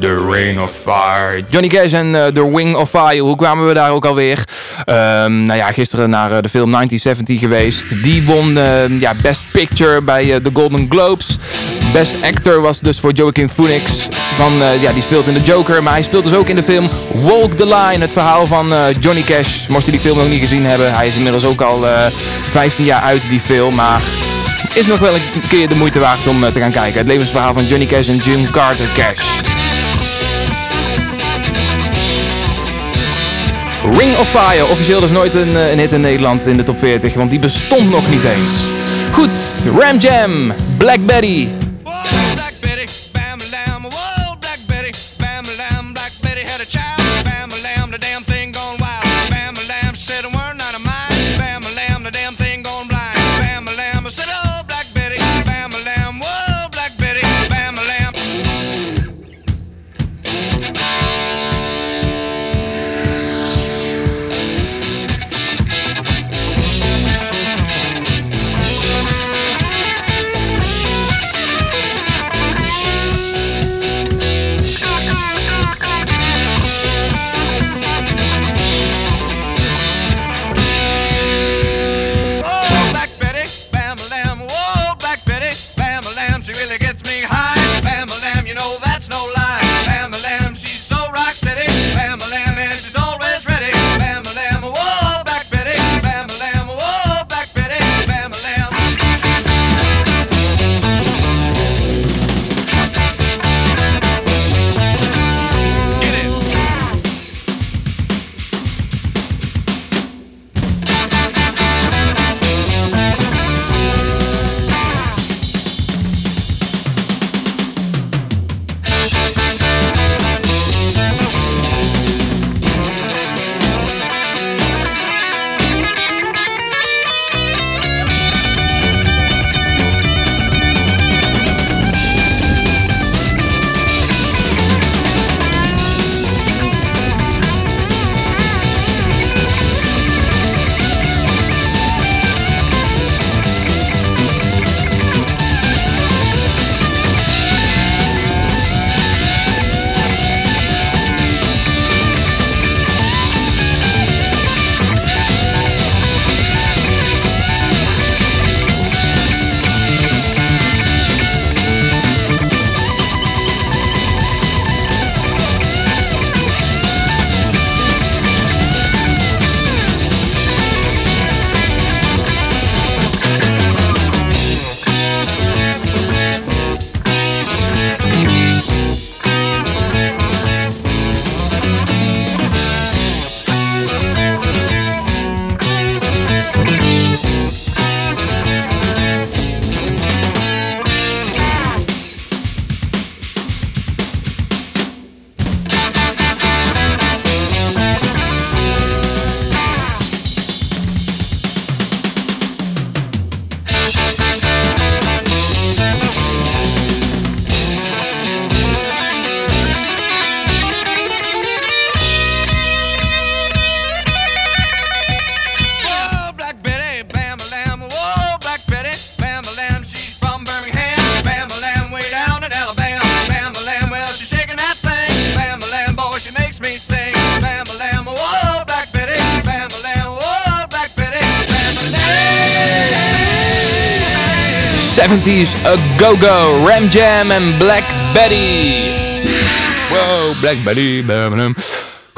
The Ring of Fire. Johnny Cash en eh, The Wing of Fire. Hoe kwamen we daar ook alweer? Ehm nou ja, gisteren naar eh, de film 1970 geweest. Die won eh, ja, Best Picture bij eh, de Golden Globes. Best Actor was dus voor Joaquin Phoenix. Van, ja, die speelt in The Joker. Maar hij speelt dus ook in de film Walk the Line. Het verhaal van Johnny Cash. Mocht je die film nog niet gezien hebben. Hij is inmiddels ook al eh 15 jaar uit die film. Maar is nog wel een keer de moeite waard om te gaan kijken. Het levensverhaal van Johnny Cash en Jim Carter Cash. Ring of Fire, officieel dus nooit een, eh, een hit in Nederland in de top 40, want die bestond nog niet eens. Goed, Ram Jam, Black Betty. 70s A Go-Go, Ram Jam en Black Betty. Wow, Black Betty. bam,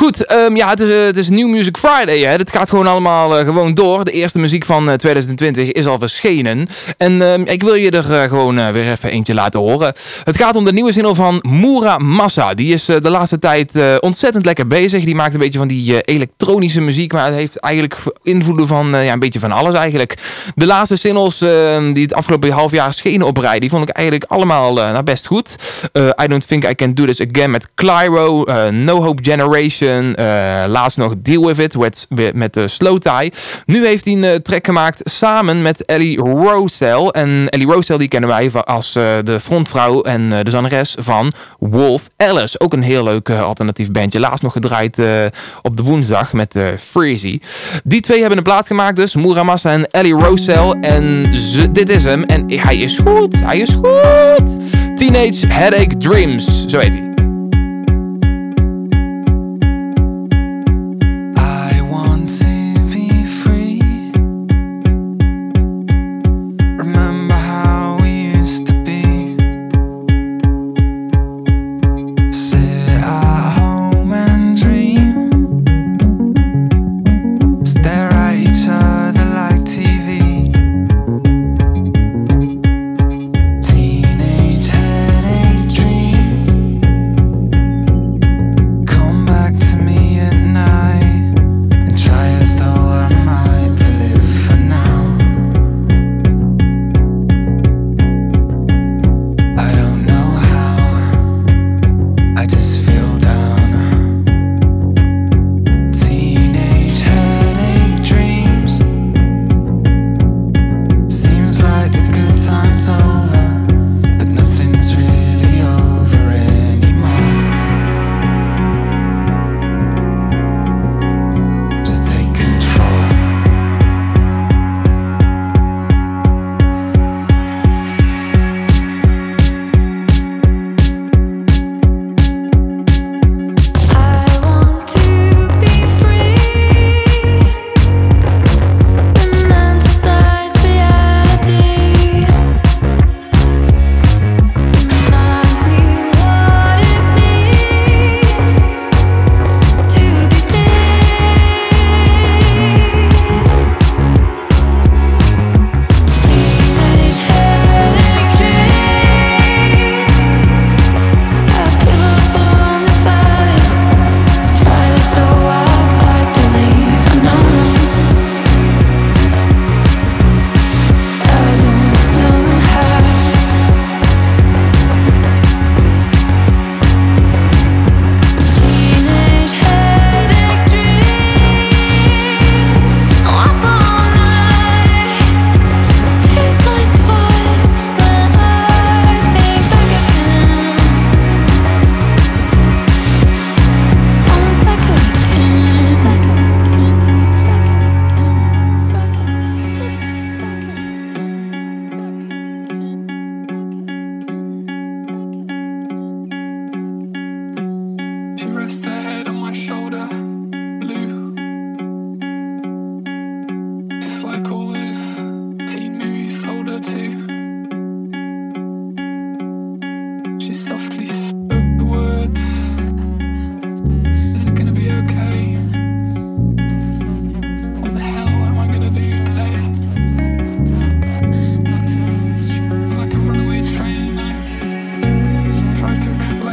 Goed, ehm, ja, het is, eh, het is New Music Friday. Hè. Het gaat gewoon allemaal eh, gewoon door. De eerste muziek van eh, 2020 is al verschenen. En ehm, ik wil je er eh, gewoon eh, weer even eentje laten horen. Het gaat om de nieuwe single van Moura Massa. Die is eh, de laatste tijd eh, ontzettend lekker bezig. Die maakt een beetje van die eh, elektronische muziek. Maar het heeft eigenlijk invloeden van eh, ja, een beetje van alles eigenlijk. De laatste singles ehm, die het afgelopen half jaar schenen op rij. Die vond ik eigenlijk allemaal eh, nou, best goed. Eh, I Don't Think I Can Do This Again met Clyro. eh, no Hope Generation. Eh, laatst nog Deal With It met, met de Slow Tie. Nu heeft hij een eh, track gemaakt samen met Ellie Rosell. En Ellie Rosell die kennen wij als eh, de frontvrouw en de zangeres van Wolf Alice. Ook een heel leuk alternatief bandje. Laatst nog gedraaid op de woensdag met Freezy. Die twee hebben een plaat gemaakt dus. Muramasa en Ellie Rosell. En dit is hem. En hij is goed. Hij is goed. Teenage Headache Dreams. Zo heet hij.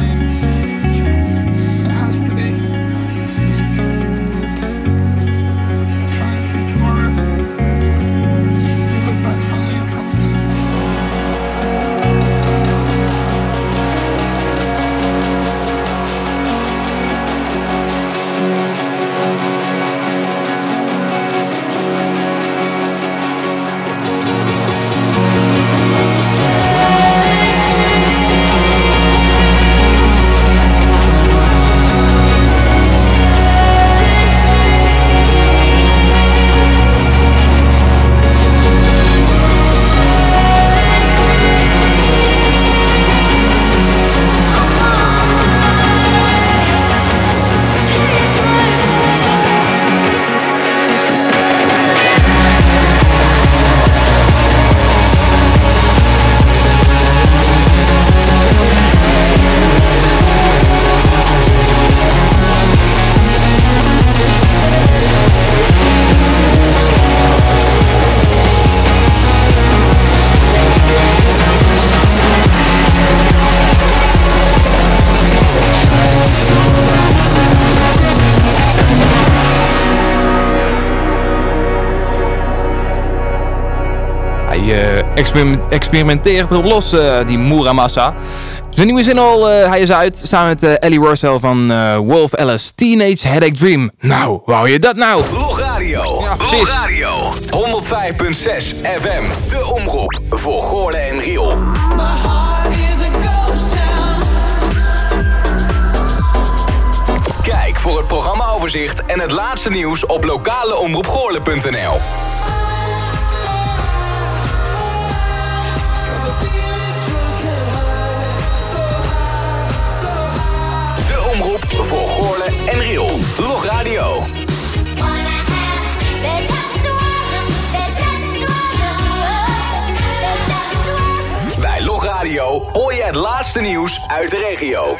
To experimenteert erop los, eh, die Muramasa. Zijn nieuwe single, eh, hij is uit, samen met eh, Ellie Russell van eh, Wolf Alice, Teenage Headache Dream. Nou, wou je dat nou? Log Radio. Ja, precies. Log Radio. 105.6 FM. De omroep voor Goorlen en Riel. Kijk voor het programmaoverzicht en het laatste nieuws op lokaleomroepgoorlen.nl. laatste nieuws uit de regio.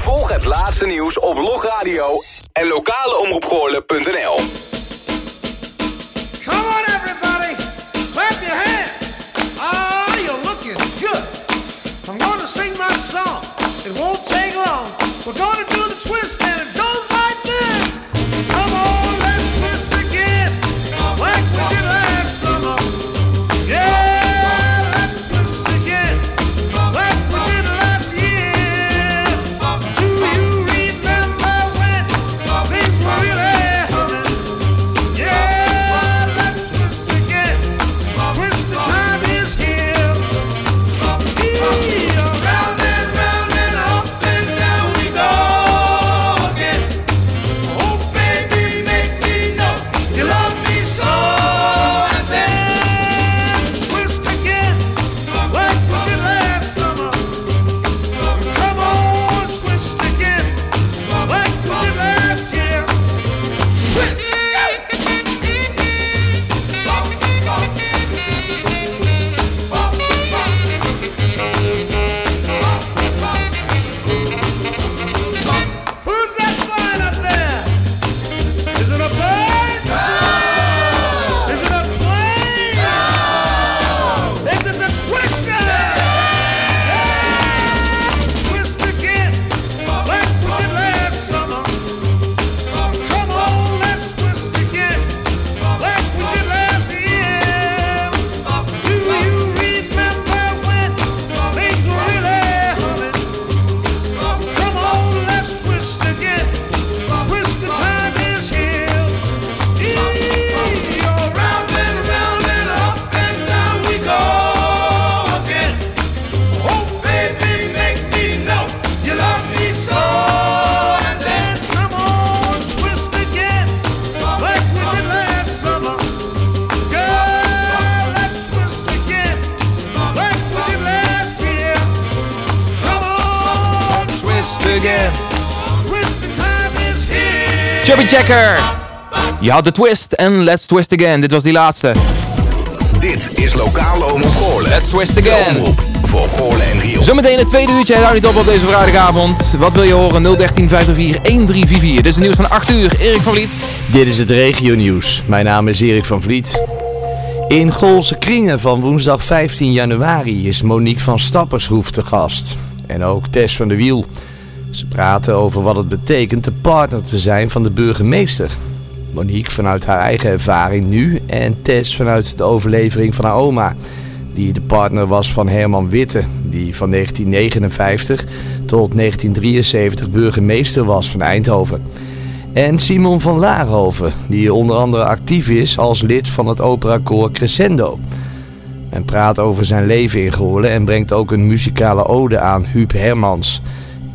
Volg het laatste nieuws op Log Radio en lokaleomroepgoorlen.nl. Checker. Je had de twist en let's twist again. Dit was die laatste. Dit is lokale omroep Goorlen. Let's twist again. De omroep voor Goorlen en Riel. Zometeen het tweede uurtje. Hou niet op op deze vrijdagavond. Wat wil je horen? 013 504 1344. Dit is het nieuws van 8 uur. Erik van Vliet. Dit is het regionieuws. Mijn naam is Erik van Vliet. In Goolse Kringen van woensdag 15 januari is Monique van Stappershoef te gast. En ook Tess van der Wiel. Ze praten over wat het betekent de partner te zijn van de burgemeester. Monique vanuit haar eigen ervaring nu en Tess vanuit de overlevering van haar oma. Die de partner was van Herman Witte, die van 1959 tot 1973 burgemeester was van Eindhoven. En Simon van Laarhoven, die onder andere actief is als lid van het operakoor Crescendo. Men praat over zijn leven in Goorlen en brengt ook een muzikale ode aan Huub Hermans,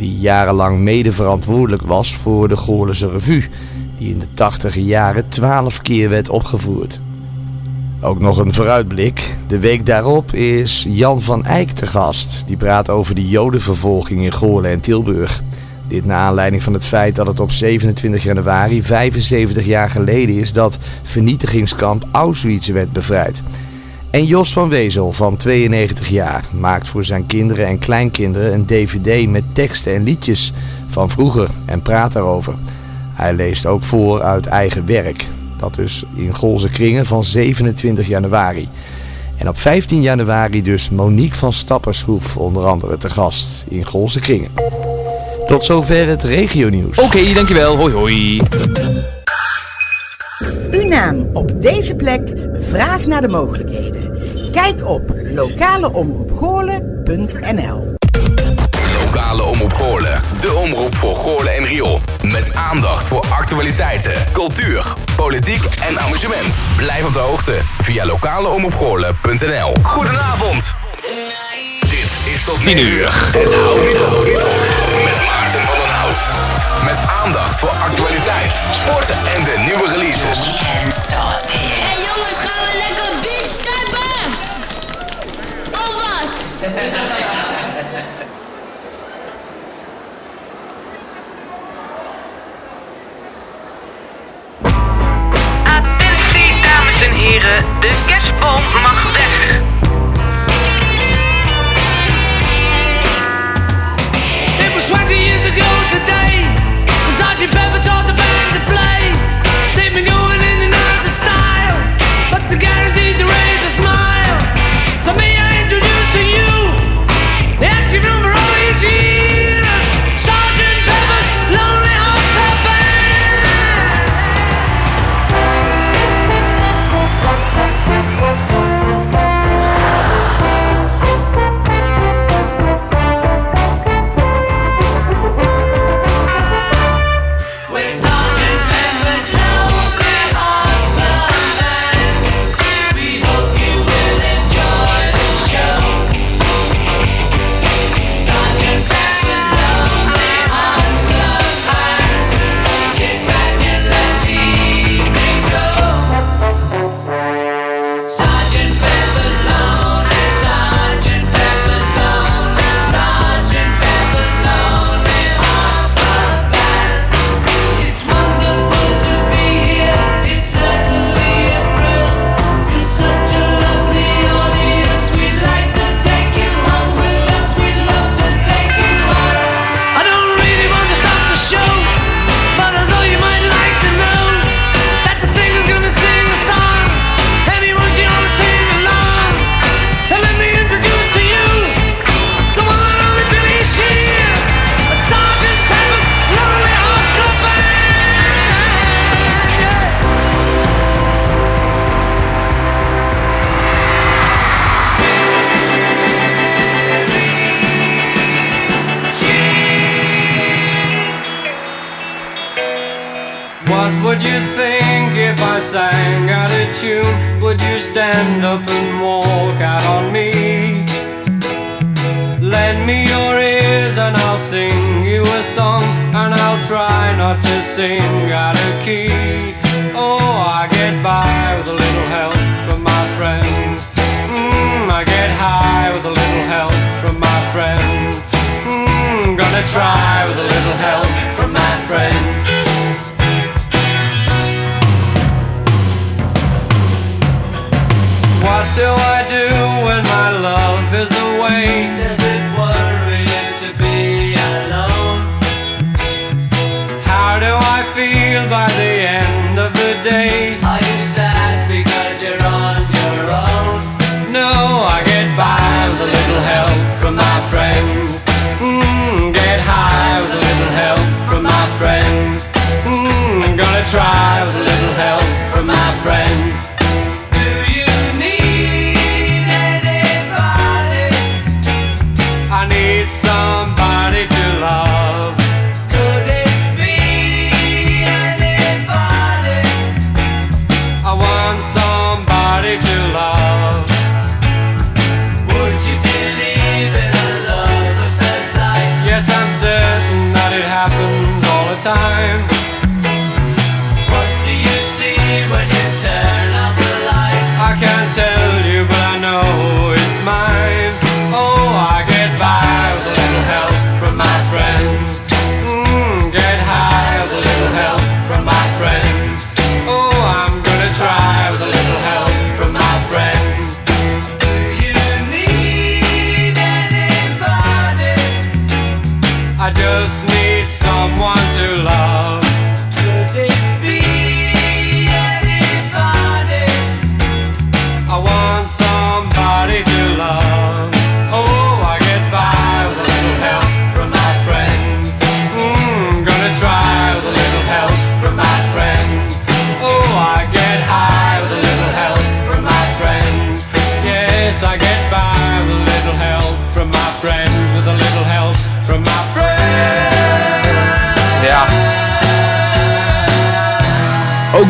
die jarenlang mede verantwoordelijk was voor de Goorlense revue, die in de tachtige jaren twaalf keer werd opgevoerd. Ook nog een vooruitblik. De week daarop is Jan van Eyck te gast. Die praat over de jodenvervolging in Goorlen en Tilburg. Dit naar aanleiding van het feit dat het op 27 januari 75 jaar geleden is dat vernietigingskamp Auschwitz werd bevrijd. En Jos van Wezel van 92 jaar maakt voor zijn kinderen en kleinkinderen een dvd met teksten en liedjes van vroeger en praat daarover. Hij leest ook voor uit eigen werk. Dat dus in Golse Kringen van 27 januari. En op 15 januari dus Monique van Stappershoef onder andere te gast in Golse Kringen. Tot zover het regionieuws. Oké, dankjewel. Hoi hoi. Uw naam op deze plek. Vraag naar de mogelijkheden. Kijk op lokaleomroepgoorlen.nl Lokale Omroep Goorlen, de omroep voor Goorlen en Riool. Met aandacht voor actualiteiten, cultuur, politiek en amusement. Blijf op de hoogte via lokaleomroepgoorlen.nl Goedenavond! Dit is tot 10 uur. Het houdt niet. Met Maarten van den Hout. Met aandacht voor actualiteit, sporten en de nieuwe releases. En jongens, Attentie, dames en heren, de kerstboom mag weg. It was 20 years ago today.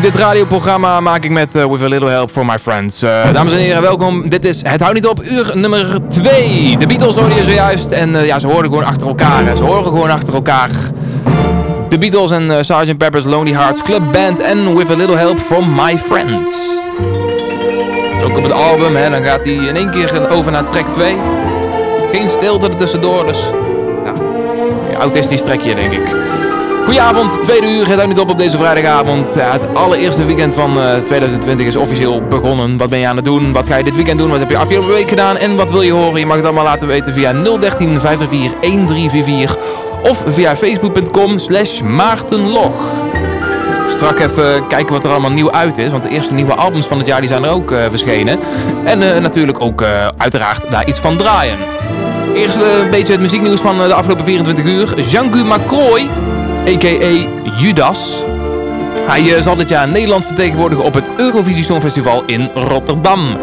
Dit radioprogramma maak ik met eh, With a Little Help for My Friends. Eh, dames en heren, welkom. Dit is Het Houdt Niet Op, uur nummer 2. De Beatles hoorden je zojuist en eh, ja, ze hoorden gewoon achter elkaar. Ze horen gewoon achter elkaar. De Beatles en Sgt. Pepper's Lonely Hearts Club Band en With a Little Help from My Friends. Dus ook op het album, hè, dan gaat hij in één keer over naar track 2. Geen stilte er tussendoor, dus ja, autistisch trekje denk ik. Goedenavond, tweede uur, houdt niet op op deze vrijdagavond. Ja, het allereerste weekend van eh, 2020 is officieel begonnen. Wat ben je aan het doen? Wat ga je dit weekend doen? Wat heb je afgelopen week gedaan? En wat wil je horen? Je mag het allemaal laten weten via 013 534 1344 of via facebook.com slash maartenlog. Strak even kijken wat er allemaal nieuw uit is, want de eerste nieuwe albums van het jaar die zijn er ook eh, verschenen. En eh, natuurlijk ook eh, uiteraard daar iets van draaien. Eerst eh, een beetje het muzieknieuws van eh, de afgelopen 24 uur. Jean-Guy Macroy, a.k.a. Judas. Hij eh, zal dit jaar Nederland vertegenwoordigen op het Eurovisie Songfestival in Rotterdam.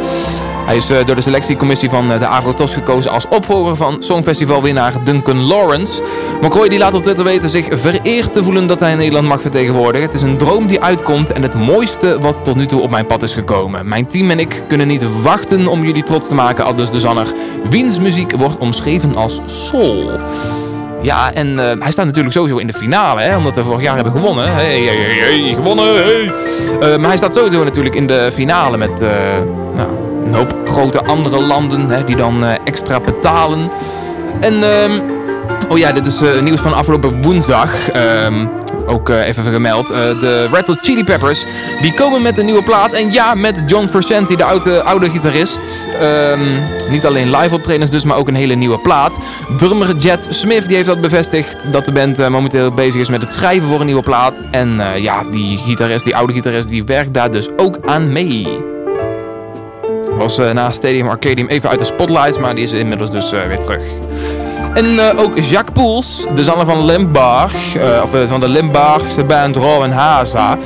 Hij is eh, door de selectiecommissie van eh, de Avrotos gekozen als opvolger van Songfestivalwinnaar Duncan Lawrence. McCoy die laat op Twitter weten zich vereerd te voelen dat hij Nederland mag vertegenwoordigen. Het is een droom die uitkomt en het mooiste wat tot nu toe op mijn pad is gekomen. Mijn team en ik kunnen niet wachten om jullie trots te maken, aldus de zanner. Wiens muziek wordt omschreven als soul. Ja, en eh, hij staat natuurlijk sowieso in de finale, hè, omdat we vorig jaar hebben gewonnen. Hey, gewonnen, hey. Eh, maar hij staat sowieso natuurlijk in de finale met eh, nou, een hoop grote andere landen hè, die dan extra betalen. En, ehm, oh ja, dit is nieuws van afgelopen woensdag. Ehm, ook eh, even gemeld. Eh, de Hot Chili Peppers, die komen met een nieuwe plaat. En ja, met John Frusciante, de oude, oude gitarist. Ehm, niet alleen live optredens dus, maar ook een hele nieuwe plaat. Drummer Jet Smith, die heeft dat bevestigd. Dat de band eh, momenteel bezig is met het schrijven voor een nieuwe plaat. En ja, die gitarist, die oude gitarist, die werkt daar dus ook aan mee. Was na Stadium Arcadium even uit de spotlights, maar die is inmiddels dus weer terug. En eh, ook Jacques Poels, de zanger van Limburg, eh, of eh, van de Limburgse band Raw en Haza.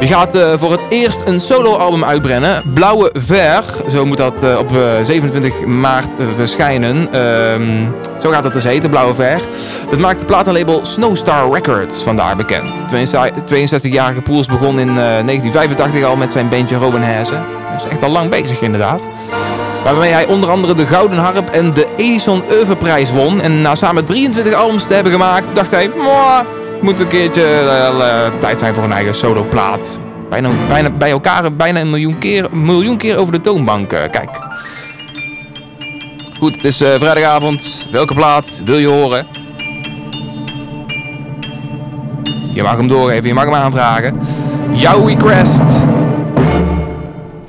Gaat voor het eerst een soloalbum uitbrengen. Blauwe Ver, zo moet dat op eh, 27 maart verschijnen. Ehm, zo gaat het dus heten, Blauwe Ver. Dat maakt het platenlabel Snowstar Records vandaar bekend. 62-jarige Poels begon in eh, 1985 al met zijn bandje Rowan Hazen. Hij is echt al lang bezig inderdaad. Waarmee hij onder andere de Gouden Harp en de Edison Oeuvreprijs won. En na samen 23 albums te hebben gemaakt, dacht hij... "Mwah, het moet een keertje eh, tijd zijn voor een eigen soloplaat. Bijna, bijna, bij elkaar bijna een miljoen keer, miljoen keer over de toonbank. kijk. Goed, het is vrijdagavond. Welke plaat wil je horen? Je mag hem doorgeven, je mag hem aanvragen. Jouw request.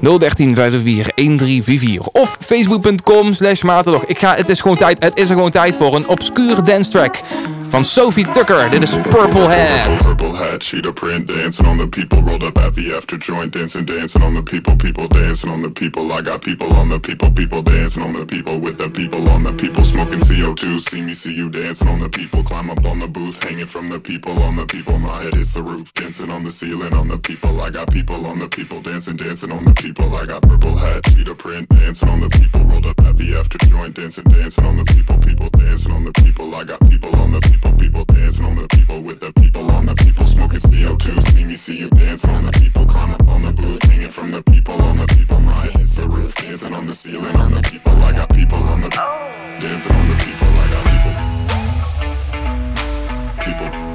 013 504 1344 of facebook.com slash maartenlog. Ik ga, het is gewoon tijd, het is er gewoon tijd voor een obscure dance track van Sophie Tucker. Dit is Purple Hat. Purple hat, cheetah print, dancing on the people. Rolled up at the after joint, dancing, dancing on the people, people dancing on the people. I got people on the people, people dancing on the people with the people on the people, smoking CO2. See me, see you dancing on the people. Climb up on the booth, hanging from the people on the people. My head is the roof, dancing on the ceiling on the people. I got people on the people, dancing, dancing on the people. I got purple hat, cheetah print, dancing on the people. Rolled up at the after joint, dancing, dancing on the people, people dancing on the people. I got people on the people, people dancing on the people with the people on the people, smoking CO2. See me, see you dancing on the people. Climb up on the booth, hanging from the people on the people. My is the roof, dancing on the ceiling on the people. I got people on the dancing on the people. I got people. People. People.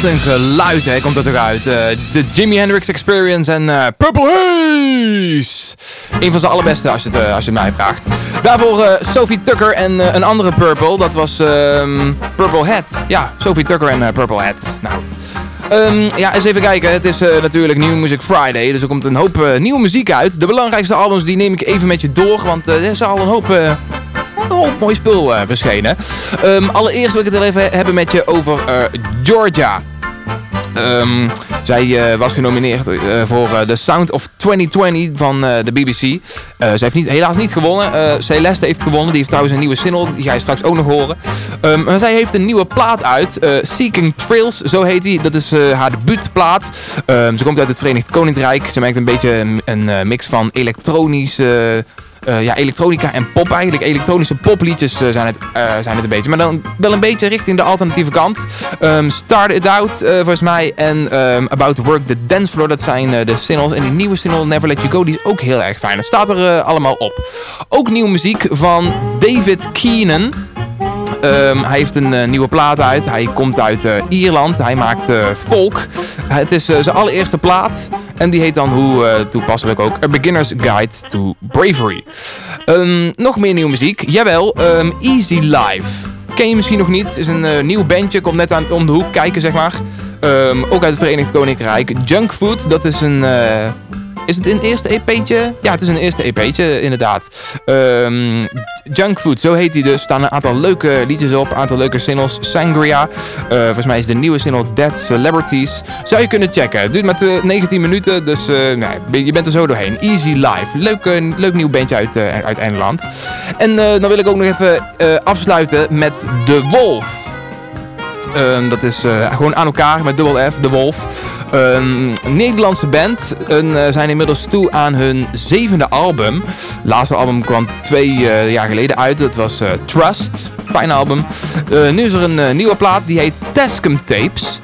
Wat een geluid, hè, komt dat eruit. Eh, de Jimi Hendrix Experience en eh, Purple Haze. Een van zijn allerbeste als je het, eh, als je mij vraagt. Daarvoor Sophie Tucker en een andere Purple. Dat was ehm, Purple Hat. Ja, Sophie Tucker en Purple Hat. Nou. Ehm, ja, eens even kijken. Het is natuurlijk New Music Friday. Dus er komt een hoop nieuwe muziek uit. De belangrijkste albums die neem ik even met je door. Want er is al een hoop... hoop mooi spul eh, verschenen. Ehm, allereerst wil ik het even hebben met je over eh, Georgia. Ehm, zij eh, was genomineerd voor The Sound of 2020 van de BBC. Ze heeft niet, helaas niet gewonnen. Celeste heeft gewonnen. Die heeft trouwens een nieuwe single. Die ga je straks ook nog horen. Ehm, zij heeft een nieuwe plaat uit. Seeking Trails, zo heet die. Dat is haar debuutplaat. Ze komt uit het Verenigd Koninkrijk. Ze maakt een beetje een, een mix van elektronisch... eh, ja, elektronica en pop eigenlijk. Elektronische popliedjes eh, zijn, het, eh, zijn het een beetje. Maar dan wel een beetje richting de alternatieve kant. Ehm, Start It Out volgens mij. En ehm, About Work the Dance Floor. Dat zijn de singles. En die nieuwe single Never Let You Go. Die is ook heel erg fijn. Dat staat er allemaal op. Ook nieuwe muziek van David Keenan. Ehm, hij heeft een eh, nieuwe plaat uit. Hij komt uit eh, Ierland. Hij maakt eh, folk. het is zijn allereerste plaat. En die heet dan hoe toepasselijk ook A Beginner's Guide to Bravery. Ehm, nog meer nieuwe muziek. Jawel, ehm, Easy Life. ken je misschien nog niet. Is een nieuw bandje, komt net aan, om de hoek kijken, zeg maar. Ook uit het Verenigd Koninkrijk. Junkfood, dat is een... is het een eerste EP'tje? Ja, het is een eerste EP'tje, inderdaad. Ehm Junkfood, zo heet hij dus. Er staan een aantal leuke liedjes op, een aantal leuke singles. Sangria, eh, volgens mij is de nieuwe single Dead Celebrities. Zou je kunnen checken. Het duurt maar eh, 19 minuten, dus eh, je bent er zo doorheen. Easy Life. Leuk, eh, leuk nieuw bandje uit, uit Engeland. En dan wil ik ook nog even afsluiten met De Wolf. Ehm, dat is eh, gewoon aan elkaar met dubbel F, De Wolf. Een Nederlandse band. Eh, zijn inmiddels toe aan hun zevende album. laatste album kwam twee eh, jaar geleden uit. Dat was Trust. Fijn album. Nu is er een nieuwe plaat. Die heet Tascam Tapes.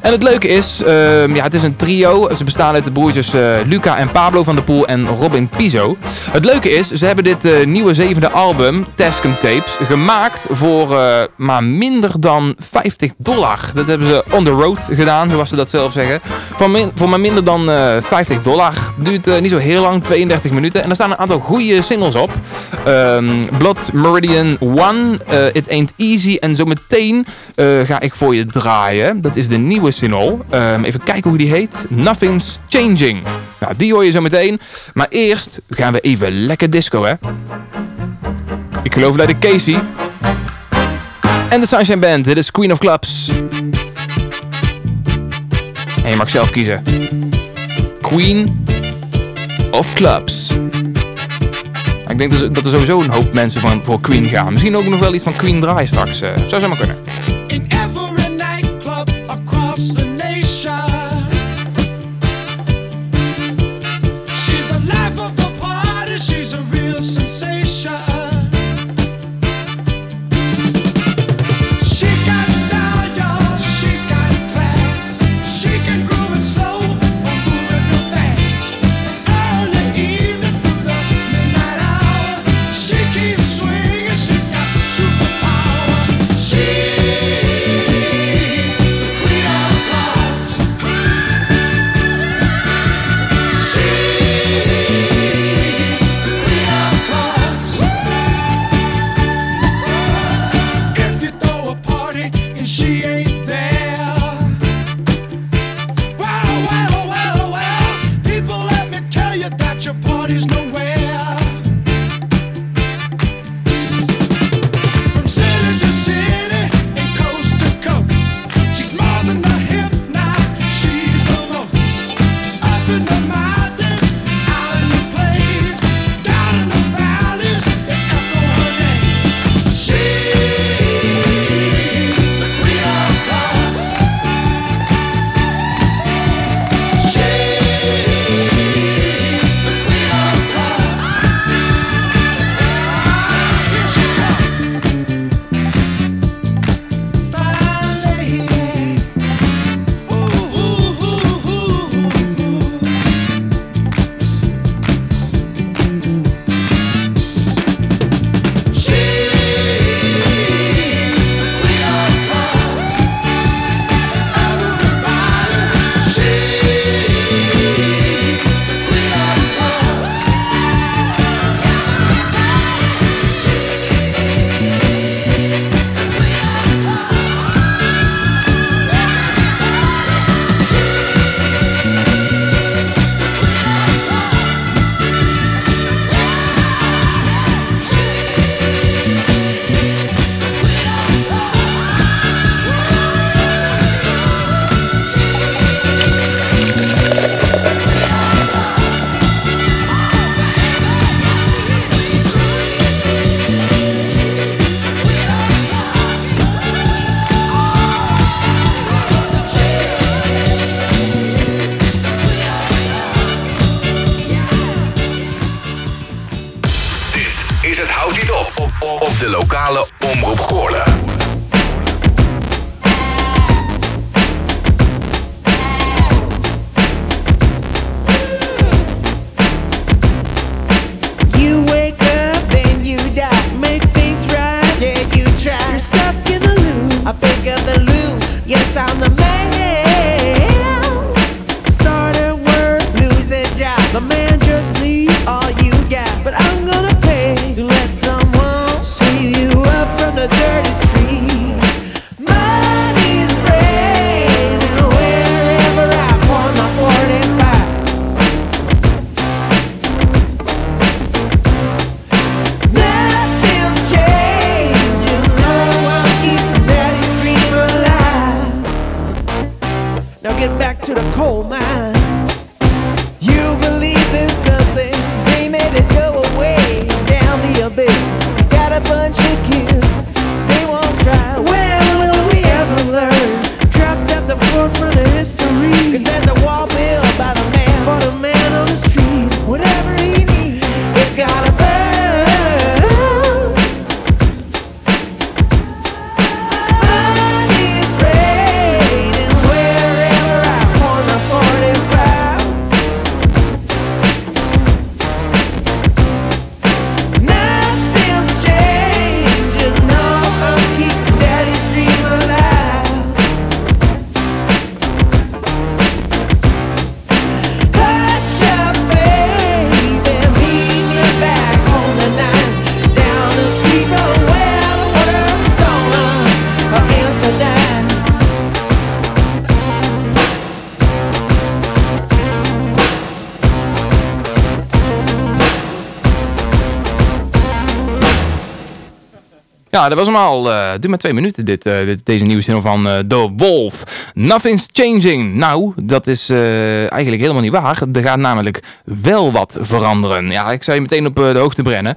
En het leuke is, ehm, ja, het is een trio. Ze bestaan uit de broertjes eh, Luca en Pablo van der Poel en Robin Piso. Het leuke is, ze hebben dit eh, nieuwe zevende album, Tascam Tapes, gemaakt voor eh, maar minder dan 50 dollar. Dat hebben ze on the road gedaan, zoals ze dat zelf zeggen. Min- voor maar minder dan eh, 50 dollar. Duurt niet zo heel lang, 32 minuten. En er staan een aantal goede singles op. Ehm, Blood Meridian 1, eh, It Ain't Easy. En zometeen ga ik voor je draaien. Dat is de nieuwe single. Ehm, even kijken hoe die heet. Nothing's Changing. Nou, die hoor je zo meteen. Maar eerst gaan we even lekker disco, hè. Ik geloof dat ik Casey. En de Sunshine Band. Dit is Queen of Clubs. En je mag zelf kiezen. Queen of Clubs. Ik denk dat er sowieso een hoop mensen van, voor Queen gaan. Misschien ook nog wel iets van Queen draaien straks. eh. zou zomaar kunnen. Ja, dat was hem al. eh duurt maar twee minuten dit, eh, deze nieuwe single van eh The Wolf. Nothing's changing. Nou, dat is eh, eigenlijk helemaal niet waar. Er gaat namelijk wel wat veranderen. Ja, ik zou je meteen op eh, de hoogte brengen.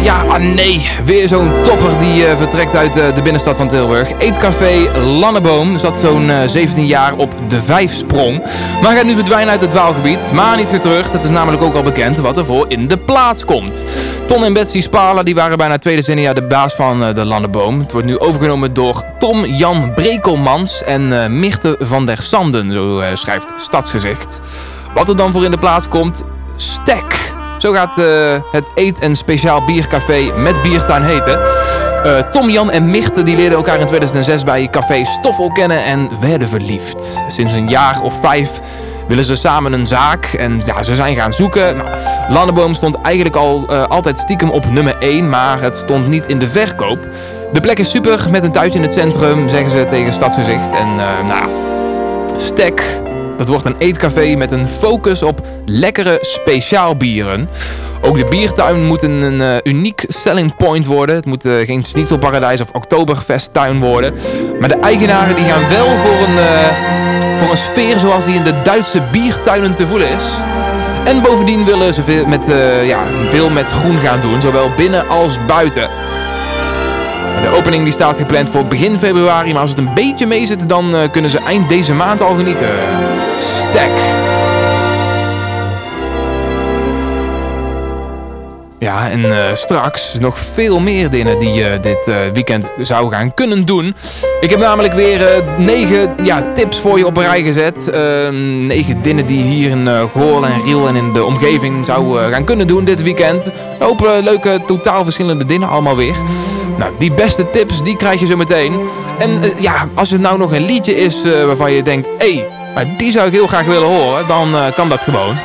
Eh, ja, ah nee, weer zo'n topper die eh, vertrekt uit eh, de binnenstad van Tilburg. Eetcafé Lanneboom zat zo'n eh, 17 jaar op de vijfsprong. Maar gaat nu verdwijnen uit het dwaalgebied. Maar niet weer terug, dat is namelijk ook al bekend wat ervoor in de plaats komt. Ton en Betsy Spala die waren bijna twee decennia de baas van de Lanneboom. Het wordt nu overgenomen door Tom Jan Brekelmans en Mirte van der Sanden, zo schrijft Stadsgezicht. Wat er dan voor in de plaats komt, Stek. Zo gaat eh, het Eet- en Speciaal Biercafé met Biertuin heten. Eh, Tom, Jan en Mirte die leerden elkaar in 2006 bij Café Stoffel kennen en werden verliefd. Sinds een jaar of vijf willen ze samen een zaak en ja, ze zijn gaan zoeken. Nou, Lanneboom stond eigenlijk al eh, altijd stiekem op nummer 1, maar het stond niet in de verkoop. De plek is super, met een tuintje in het centrum, zeggen ze tegen Stadsgezicht. En nou, Stek. Dat wordt een eetcafé met een focus op lekkere speciaalbieren. Ook de biertuin moet een, eh, uniek selling point worden. Het moet eh, geen schnitzelparadijs of oktoberfesttuin worden. Maar de eigenaren die gaan wel voor een, eh, voor een sfeer zoals die in de Duitse biertuinen te voelen is. En bovendien willen ze veel met, ja, veel met groen gaan doen, zowel binnen als buiten. De opening die staat gepland voor begin februari, maar als het een beetje mee zit, dan eh, kunnen ze eind deze maand al genieten. Stek. Ja, en eh, straks nog veel meer dingen die je dit eh, weekend zou gaan kunnen doen. Ik heb namelijk weer eh, negen ja, tips voor je op een rij gezet. Eh, negen dingen die je hier in uh, en Riel en in de omgeving zou eh, gaan kunnen doen dit weekend. Eh, leuke, totaal verschillende dingen allemaal weer. Nou, die beste tips, die krijg je zo meteen. En eh, ja, als het nou nog een liedje is eh, waarvan je denkt... Hé, hey, maar die zou ik heel graag willen horen, dan eh, kan dat gewoon.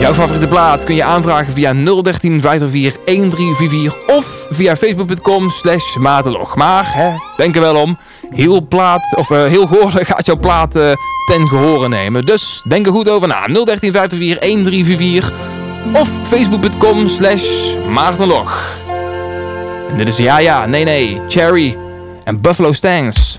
Jouw favoriete plaat kun je aanvragen via 013 504 1344 of via facebook.com slash matelog. Maar, hè, denk er wel om, heel plaat, of eh, heel gaat jouw plaat eh, ten gehore nemen. Dus denk er goed over na. 013 504 1344 of facebook.com slash. En dit is ja ja, nee nee, Cherry en Buffalo Stangs.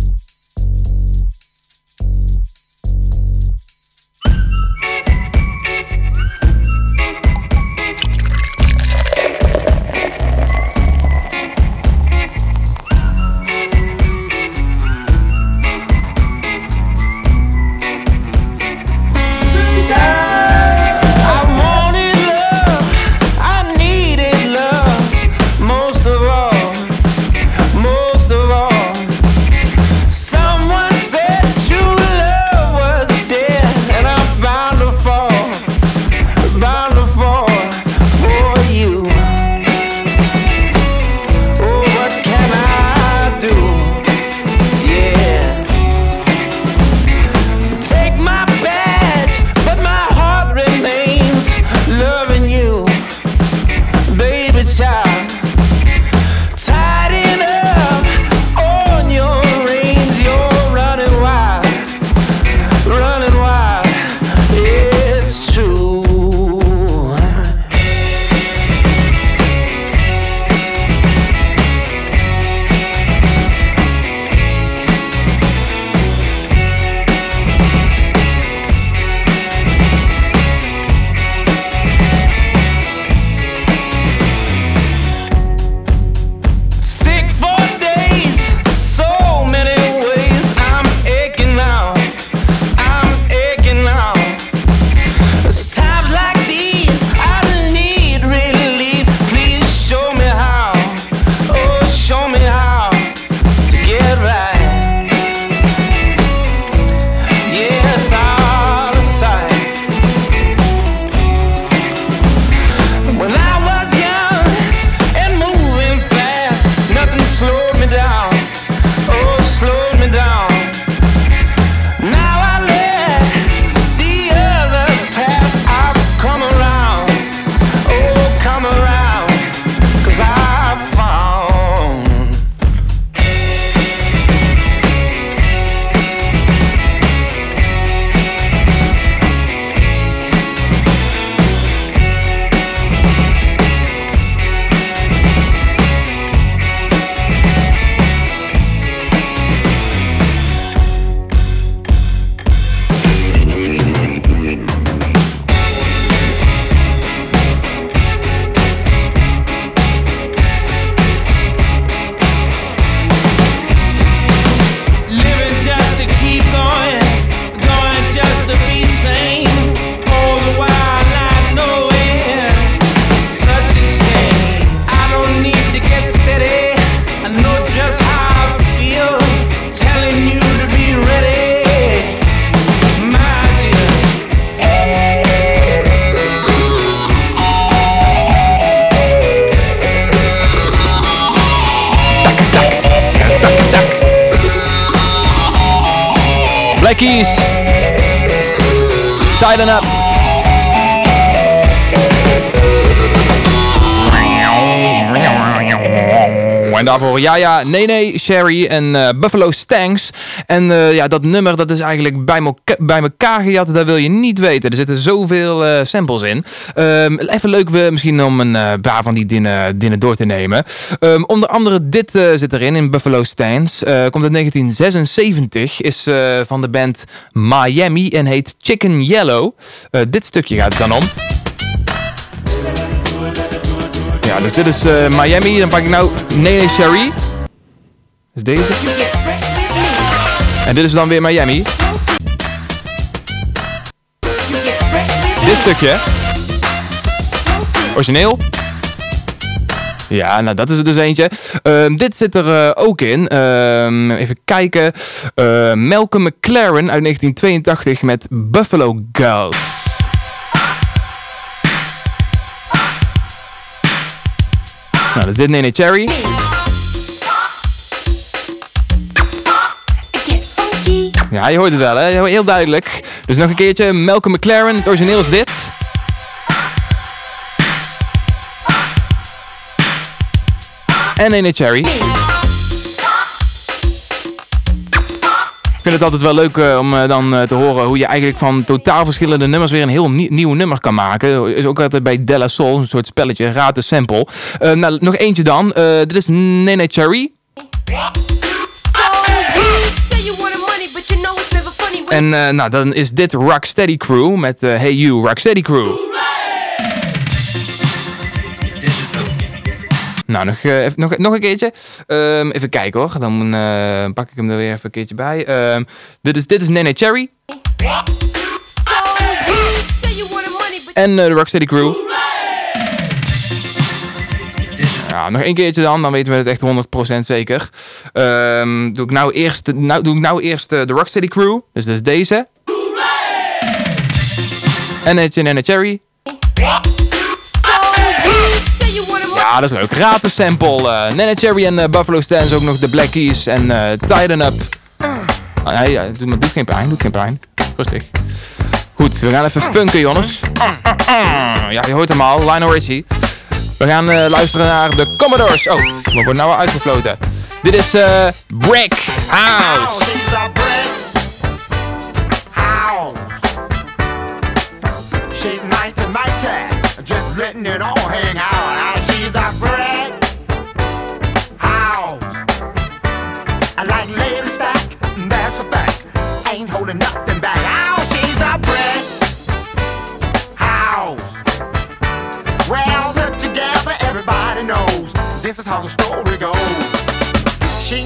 ja ja, nee nee, Sherry en eh, Buffalo Stanks. En eh, ja, dat nummer dat is eigenlijk bij, bij elkaar gejat, dat wil je niet weten. Er zitten zoveel eh, samples in. Ehm, even leuk we, misschien om een paar van die dingen, door te nemen. Ehm, onder andere dit zit erin, in Buffalo Stanks. Komt uit 1976, is van de band Miami en heet Chicken Yellow. Dit stukje gaat het dan om. Ja, dus dit is eh, Miami. Dan pak ik nou Nene Sherry. Is deze. En dit is dan weer Miami. Dit stukje. Origineel. Ja, nou dat is er dus eentje. Ehm, dit zit er eh, ook in. Ehm, even kijken. Ehm, Malcolm McLaren uit 1982 met Buffalo Girls. Nou, dus dit Nene Cherry. Ja, je hoort het wel, hè? Heel duidelijk. Dus nog een keertje. Malcolm McLaren. Het origineel is dit. En Nene Cherry. Ik vind het altijd wel leuk eh, om eh, dan eh, te horen hoe je eigenlijk van totaal verschillende nummers weer een heel nie- nieuw nummer kan maken. Is ook altijd bij Della Soul, een soort spelletje, raad de sample. Nou, nog eentje dan. Dit is Nene Cherry. En nou, dan is dit Rocksteady Crew met Hey You, Rocksteady Crew. Nou, nog, eh, nog, nog een keertje. Ehm, even kijken hoor. Dan eh, pak ik hem er weer even een keertje bij. Ehm, dit, is, dit is Nene Cherry. En eh, de Rocksteady Crew. Ja, nog één keertje dan, dan weten we het echt 100% zeker. Ehm, doe ik nou eerst, nou, doe ik nou eerst de Rocksteady Crew. Dus dat is deze. En Nene Cherry. Ja, dat is leuk. De sample. eh Nene Cherry en eh, Buffalo Stance ook nog de Black Keys en eh Tighten Up. Ah, nee, ja, doet, doet geen pijn, doet geen pijn. Rustig. Goed, we gaan even funken, jongens. Ja, je hoort hem al, Lionel Richie. We gaan luisteren naar de Commodores. Oh, we worden nou al uitgefloten. Dit is eh Brick House. She's mighty, mighty, just letting it all hang out. How the story goes. She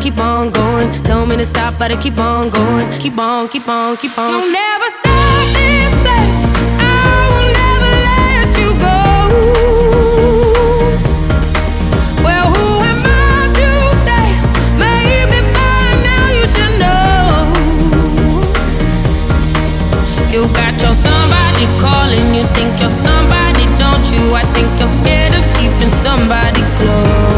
Keep on going. Tell me to stop, but I keep on going. Keep on, keep on, keep on. You'll never stop this thing. I will let you go. Well, who am I to say? Maybe by now you should know. You got your somebody calling, you think you're somebody, don't you? I think you're scared of keeping somebody close.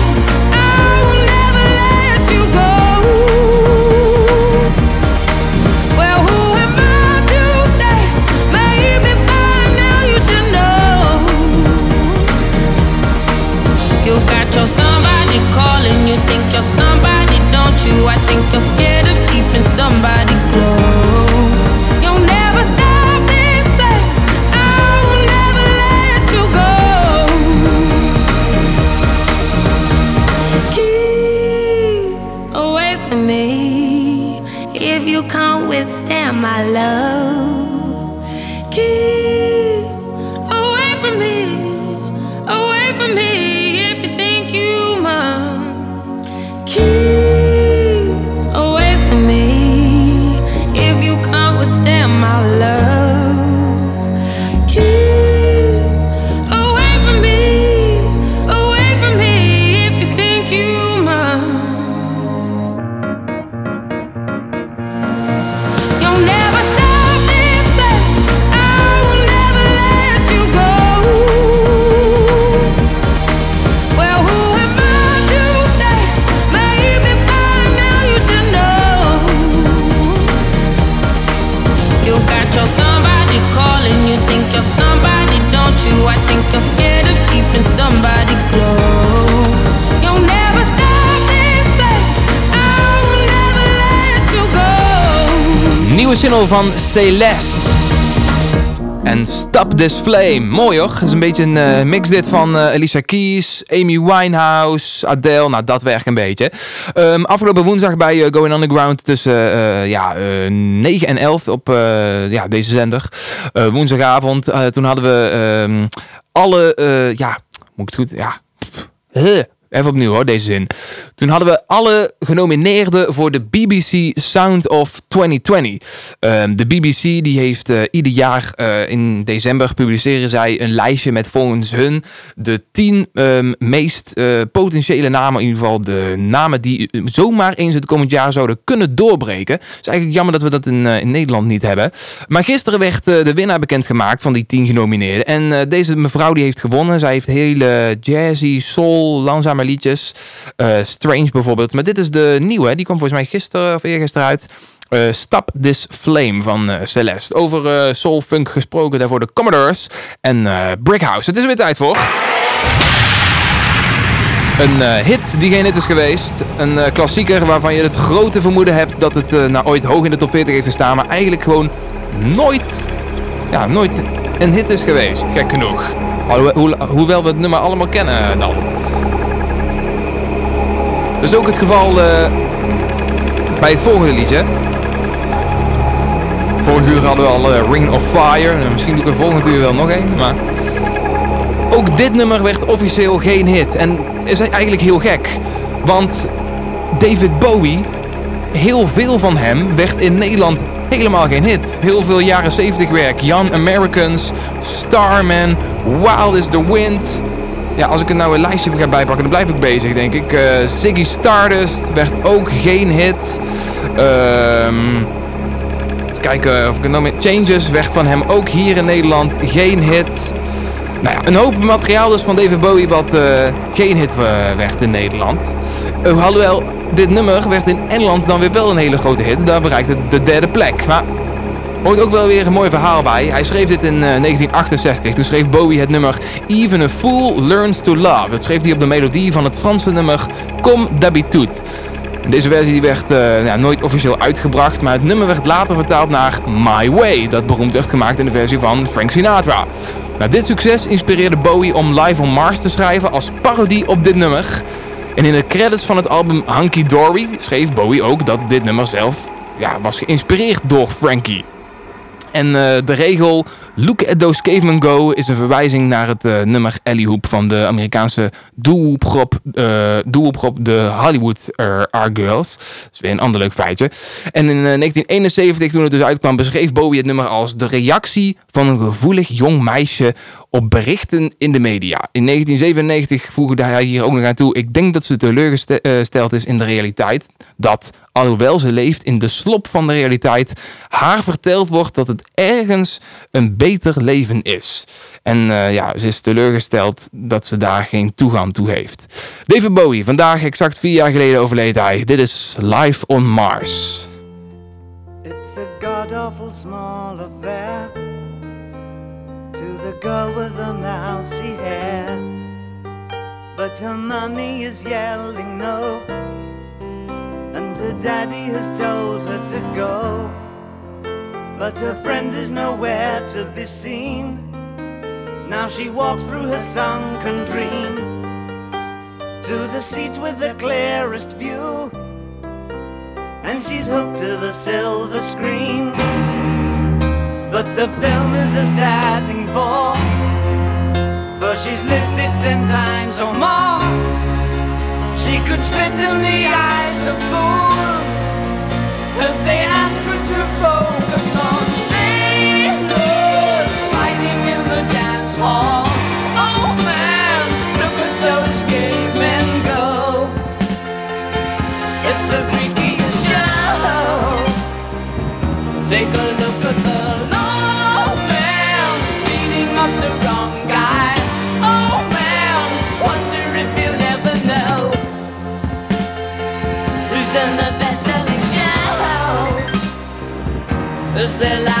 You're somebody, don't you? I think you're van Celeste. En Stop This Flame. Mooi hoor. Het is een beetje een eh, mix dit van eh, Alicia Keys, Amy Winehouse, Adele. Nou, dat werkt een beetje. Ehm, afgelopen woensdag bij eh, Going Underground tussen ja, eh, 9 en 11 op ja, deze zender. Woensdagavond. toen hadden we ehm, alle... ja, moet ik het goed... Ja. Even opnieuw hoor, deze zin. Toen hadden we alle genomineerden voor de BBC Sound of 2020. Ehm, de BBC die heeft eh, ieder jaar eh, in december publiceren zij een lijstje met volgens hun de tien ehm, meest eh, potentiële namen. In ieder geval de namen die zomaar eens het komend jaar zouden kunnen doorbreken. Het is eigenlijk jammer dat we dat in, in Nederland niet hebben. Maar gisteren werd de winnaar bekendgemaakt van die tien genomineerden. En deze mevrouw die heeft gewonnen. Zij heeft hele jazzy, soul, langzame liedjes. Eh, Strange bijvoorbeeld. Maar dit is de nieuwe. Die kwam volgens mij gisteren of eergisteren uit. Eh, Stop This Flame van eh, Celeste. Over soul funk gesproken. Daarvoor de Commodores en Brickhouse. Het is er weer tijd voor. Een hit die geen hit is geweest. Een klassieker waarvan je het grote vermoeden hebt dat het nou ooit hoog in de top 40 heeft gestaan. Maar eigenlijk gewoon nooit, ja, nooit een hit is geweest. Gek genoeg. Hoewel we het nummer allemaal kennen dan. Dat is ook het geval eh, bij het volgende liedje. Vorig uur hadden we al eh, Ring of Fire. Misschien doe ik er volgend uur wel nog een. Maar Dit nummer werd officieel geen hit. En is eigenlijk heel gek. Want David Bowie, heel veel van hem werd in Nederland helemaal geen hit. Heel veel jaren 70 werk. Young Americans, Starman, Wild is the Wind. Ja, als ik er nou een lijstje ga bijpakken, dan blijf ik bezig, denk ik. Eh, Ziggy Stardust werd ook geen hit. Ehm... Even kijken of ik het nog meer... Changes werd van hem ook hier in Nederland geen hit. Nou ja, een hoop materiaal dus van David Bowie wat eh, geen hit eh, werd in Nederland. Uh, alhoewel, dit nummer werd in Engeland dan weer wel een hele grote hit. Daar bereikte het de derde plek. Maar hoort ook wel weer een mooi verhaal bij. Hij schreef dit in eh, 1968. Toen schreef Bowie het nummer Even a Fool Learns to Love. Dat schreef hij op de melodie van het Franse nummer Comme d'habitude. Deze versie werd eh, ja, nooit officieel uitgebracht, maar het nummer werd later vertaald naar My Way, dat beroemd werd gemaakt in de versie van Frank Sinatra. Nou, dit succes inspireerde Bowie om Live on Mars te schrijven als parodie op dit nummer. En in de credits van het album Hunky Dory schreef Bowie ook dat dit nummer zelf ja, was geïnspireerd door Frankie. En eh, de regel Look at those cavemen go is een verwijzing naar het eh, nummer Ellie Hoop van de Amerikaanse doelgroep, uh, de Hollywood Are Girls. Dat is weer een ander leuk feitje. En in 1971, toen het dus uitkwam, beschreef Bowie het nummer als de reactie van een gevoelig jong meisje op berichten in de media. In 1997 voegde hij hier ook nog aan toe. Ik denk dat ze teleurgesteld is in de realiteit. Dat, alhoewel ze leeft in de slop van de realiteit, haar verteld wordt dat het ergens een beter leven is. En uh, ja, ze is teleurgesteld dat ze daar geen toegang toe heeft. David Bowie, vandaag exact vier jaar geleden overleed hij. Dit is Live on Mars. It's a god awful small girl with the mousy hair. But her mommy is yelling no, and her daddy has told her to go. But her friend is nowhere to be seen. Now she walks through her sunken dream to the seat with the clearest view and she's hooked to the silver screen. But the film is a sad thing for, for she's lived it ten times or more. She could spit in the eyes of fools if they ask show. Is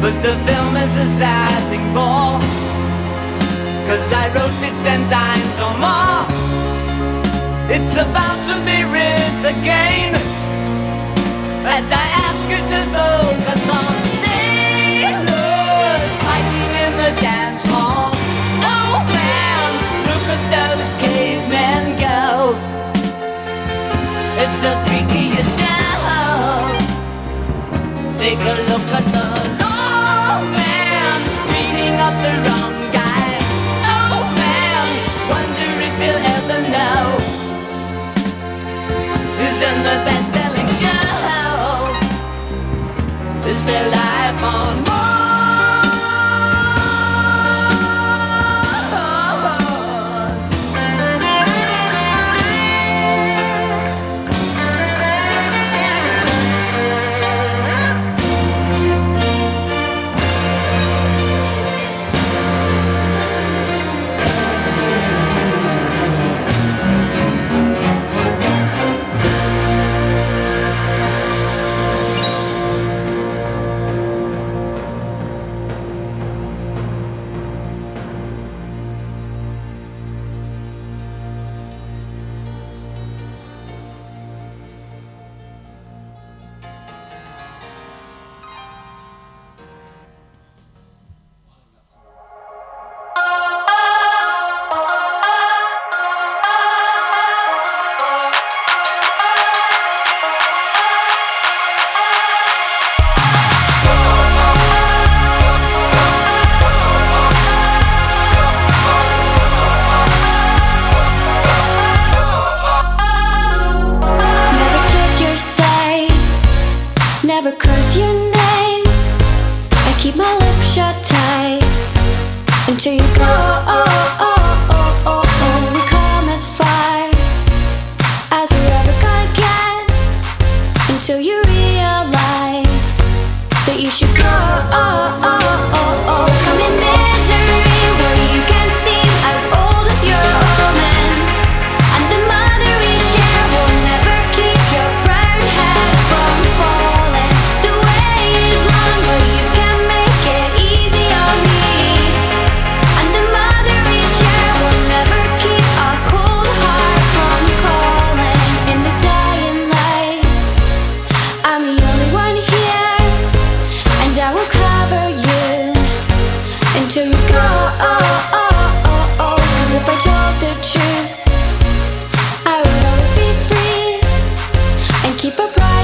But the film is a sad thing for. Cause I wrote it ten times or more. It's about to be writ again. As I ask you to focus on sailors fighting in the dance hall. Oh man, look at those cavemen go. It's the freakiest show. Take a look at the the best-selling show. Is their life on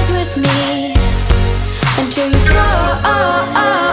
with me until you go.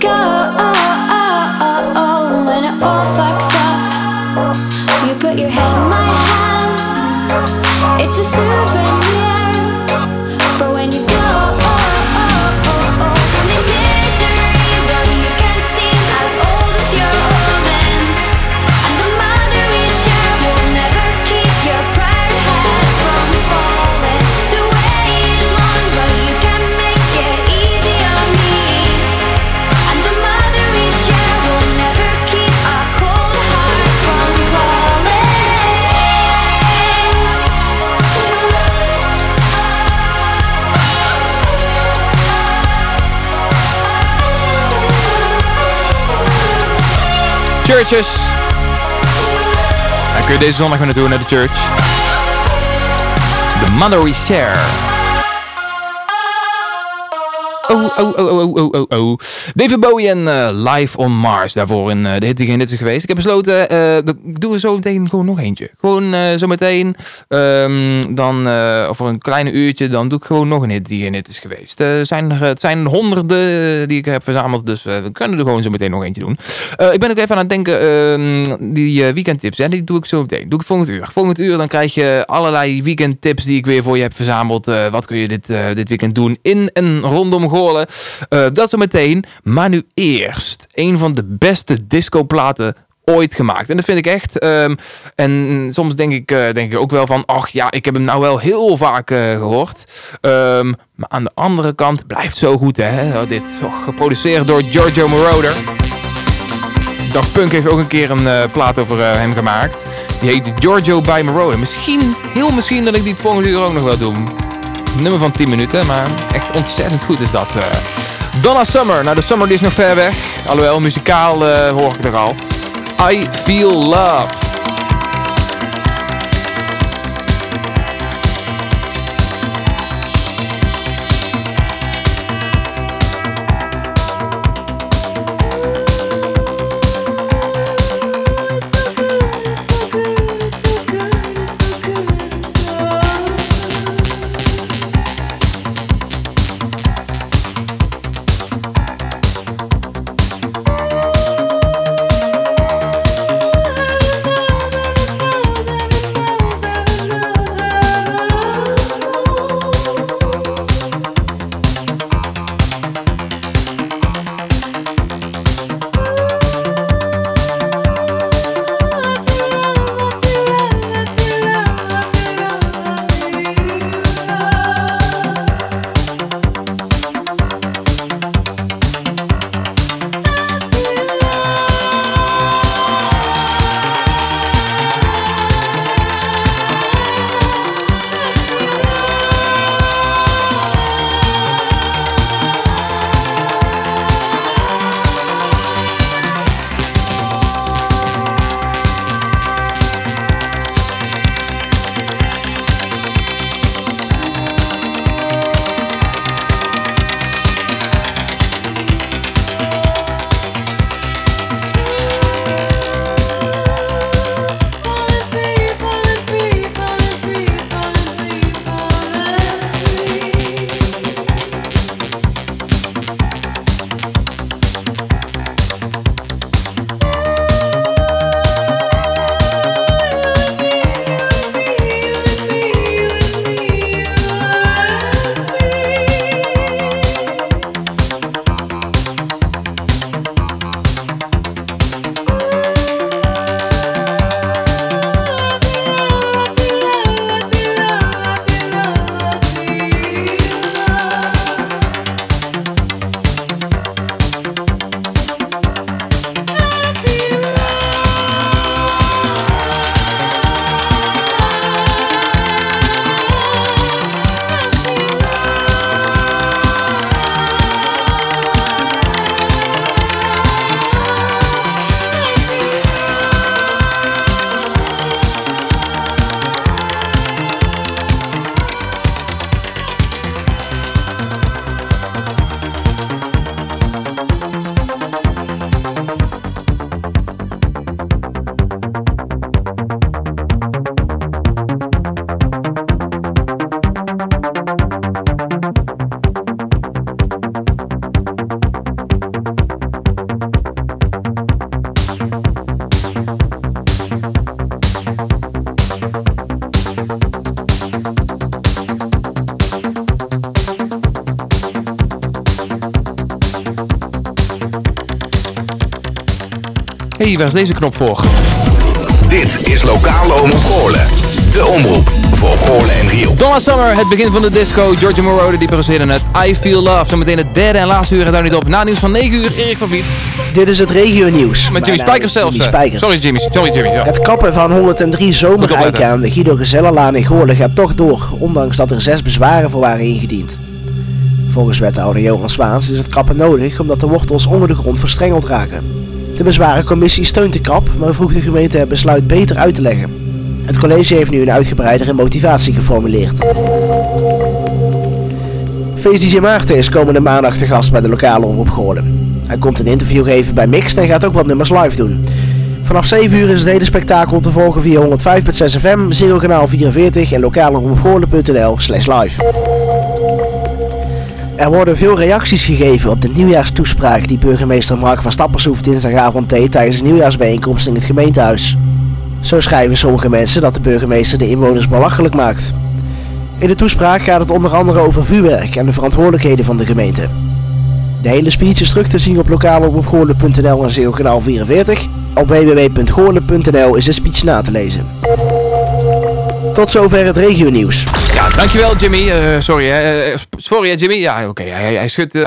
Go. Churches. Dan kun je deze zondag weer naar de church. The Mother We Share. Oh, oh, oh, oh, oh, oh, oh. David Bowie en eh, Live on Mars. Daarvoor in eh, de Hit die dit is geweest. Ik heb besloten, eh, dat- ik doe er zo meteen gewoon nog eentje. Gewoon eh, zo meteen, ehm, dan eh, over een kleine uurtje, dan doe ik gewoon nog een hit die in dit is geweest. Eh, zijn er, het zijn honderden die ik heb verzameld, dus eh, we kunnen er gewoon zo meteen nog eentje doen. Eh, ik ben ook even aan het denken, ehm, die eh, weekendtips, hè, die doe ik zo meteen. Doe ik het volgend uur. Volgend uur dan krijg je allerlei weekendtips die ik weer voor je heb verzameld. Eh, wat kun je dit, eh, dit weekend doen in en rondom Goorlen. Eh, dat zo meteen. Maar nu eerst een van de beste discoplaten ooit gemaakt. En dat vind ik echt. ehm, en soms denk ik, eh, denk ik ook wel van, ach ja, ik heb hem nou wel heel vaak eh, gehoord. Ehm, maar aan de andere kant blijft zo goed, hè? Oh, dit oh, geproduceerd door Giorgio Moroder. Daft Punk heeft ook een keer een plaat over hem gemaakt. Die heet Giorgio by Moroder. Misschien, heel misschien dat ik die het volgende uur ook nog wel doe. Nummer van 10 minuten, maar echt ontzettend goed is dat. eh. Donna Summer. Nou, de Summer die is nog ver weg. Alhoewel, muzikaal eh, hoor ik er al. I Feel Love. Hé, hey, waar is deze knop voor? Dit is lokale omroep Goorlen. De omroep voor Goorlen en Riel. Donna Summer, het begin van de disco. Georgia Moroder, die produceerde het. I Feel Love. Zometeen het derde en laatste uur gaat daar niet op. Na nieuws van 9 uur, Erik van Vliet. Dit is het regio-nieuws. Met Jimmy Spijkers is zelfs. Jimmy. Spijkers. Sorry Jimmy, sorry Jimmy. Ja. Het kappen van 103 zomereiken opletten. aan de Guido Gezellenlaan in Goorlen gaat toch door, ondanks dat er zes bezwaren voor waren ingediend. Volgens wethouder Johan Zwaans is het kappen nodig omdat de wortels onder de grond verstrengeld raken. De bezwarencommissie steunt de kap, maar vroeg de gemeente het besluit beter uit te leggen. Het college heeft nu een uitgebreidere motivatie geformuleerd. Feest Maarten is komende maandag te gast bij de lokale omroep Goorlen. Hij komt een interview geven bij Mixed en gaat ook wat nummers live doen. Vanaf 7 uur is het hele spektakel te volgen via 105.6 FM, Zero kanaal 44 en lokaleomroepgoorlen.nl slash live. Er worden veel reacties gegeven op de nieuwjaarstoespraak die burgemeester Mark van Stappershoef dinsdagavond deed tijdens een nieuwjaarsbijeenkomst in het gemeentehuis. Zo schrijven sommige mensen dat de burgemeester de inwoners belachelijk maakt. In de toespraak gaat het onder andere over vuurwerk en de verantwoordelijkheden van de gemeente. De hele speech is terug te zien op lokaleomroepgoorlen.nl en Zero kanaal 44. Op www.goorlen.nl is de speech na te lezen. Tot zover het regio nieuws. Ja, dankjewel Jimmy. Eh, sorry hè. Sorry Jimmy. Ja, oké. Hij, hij schudt... eh,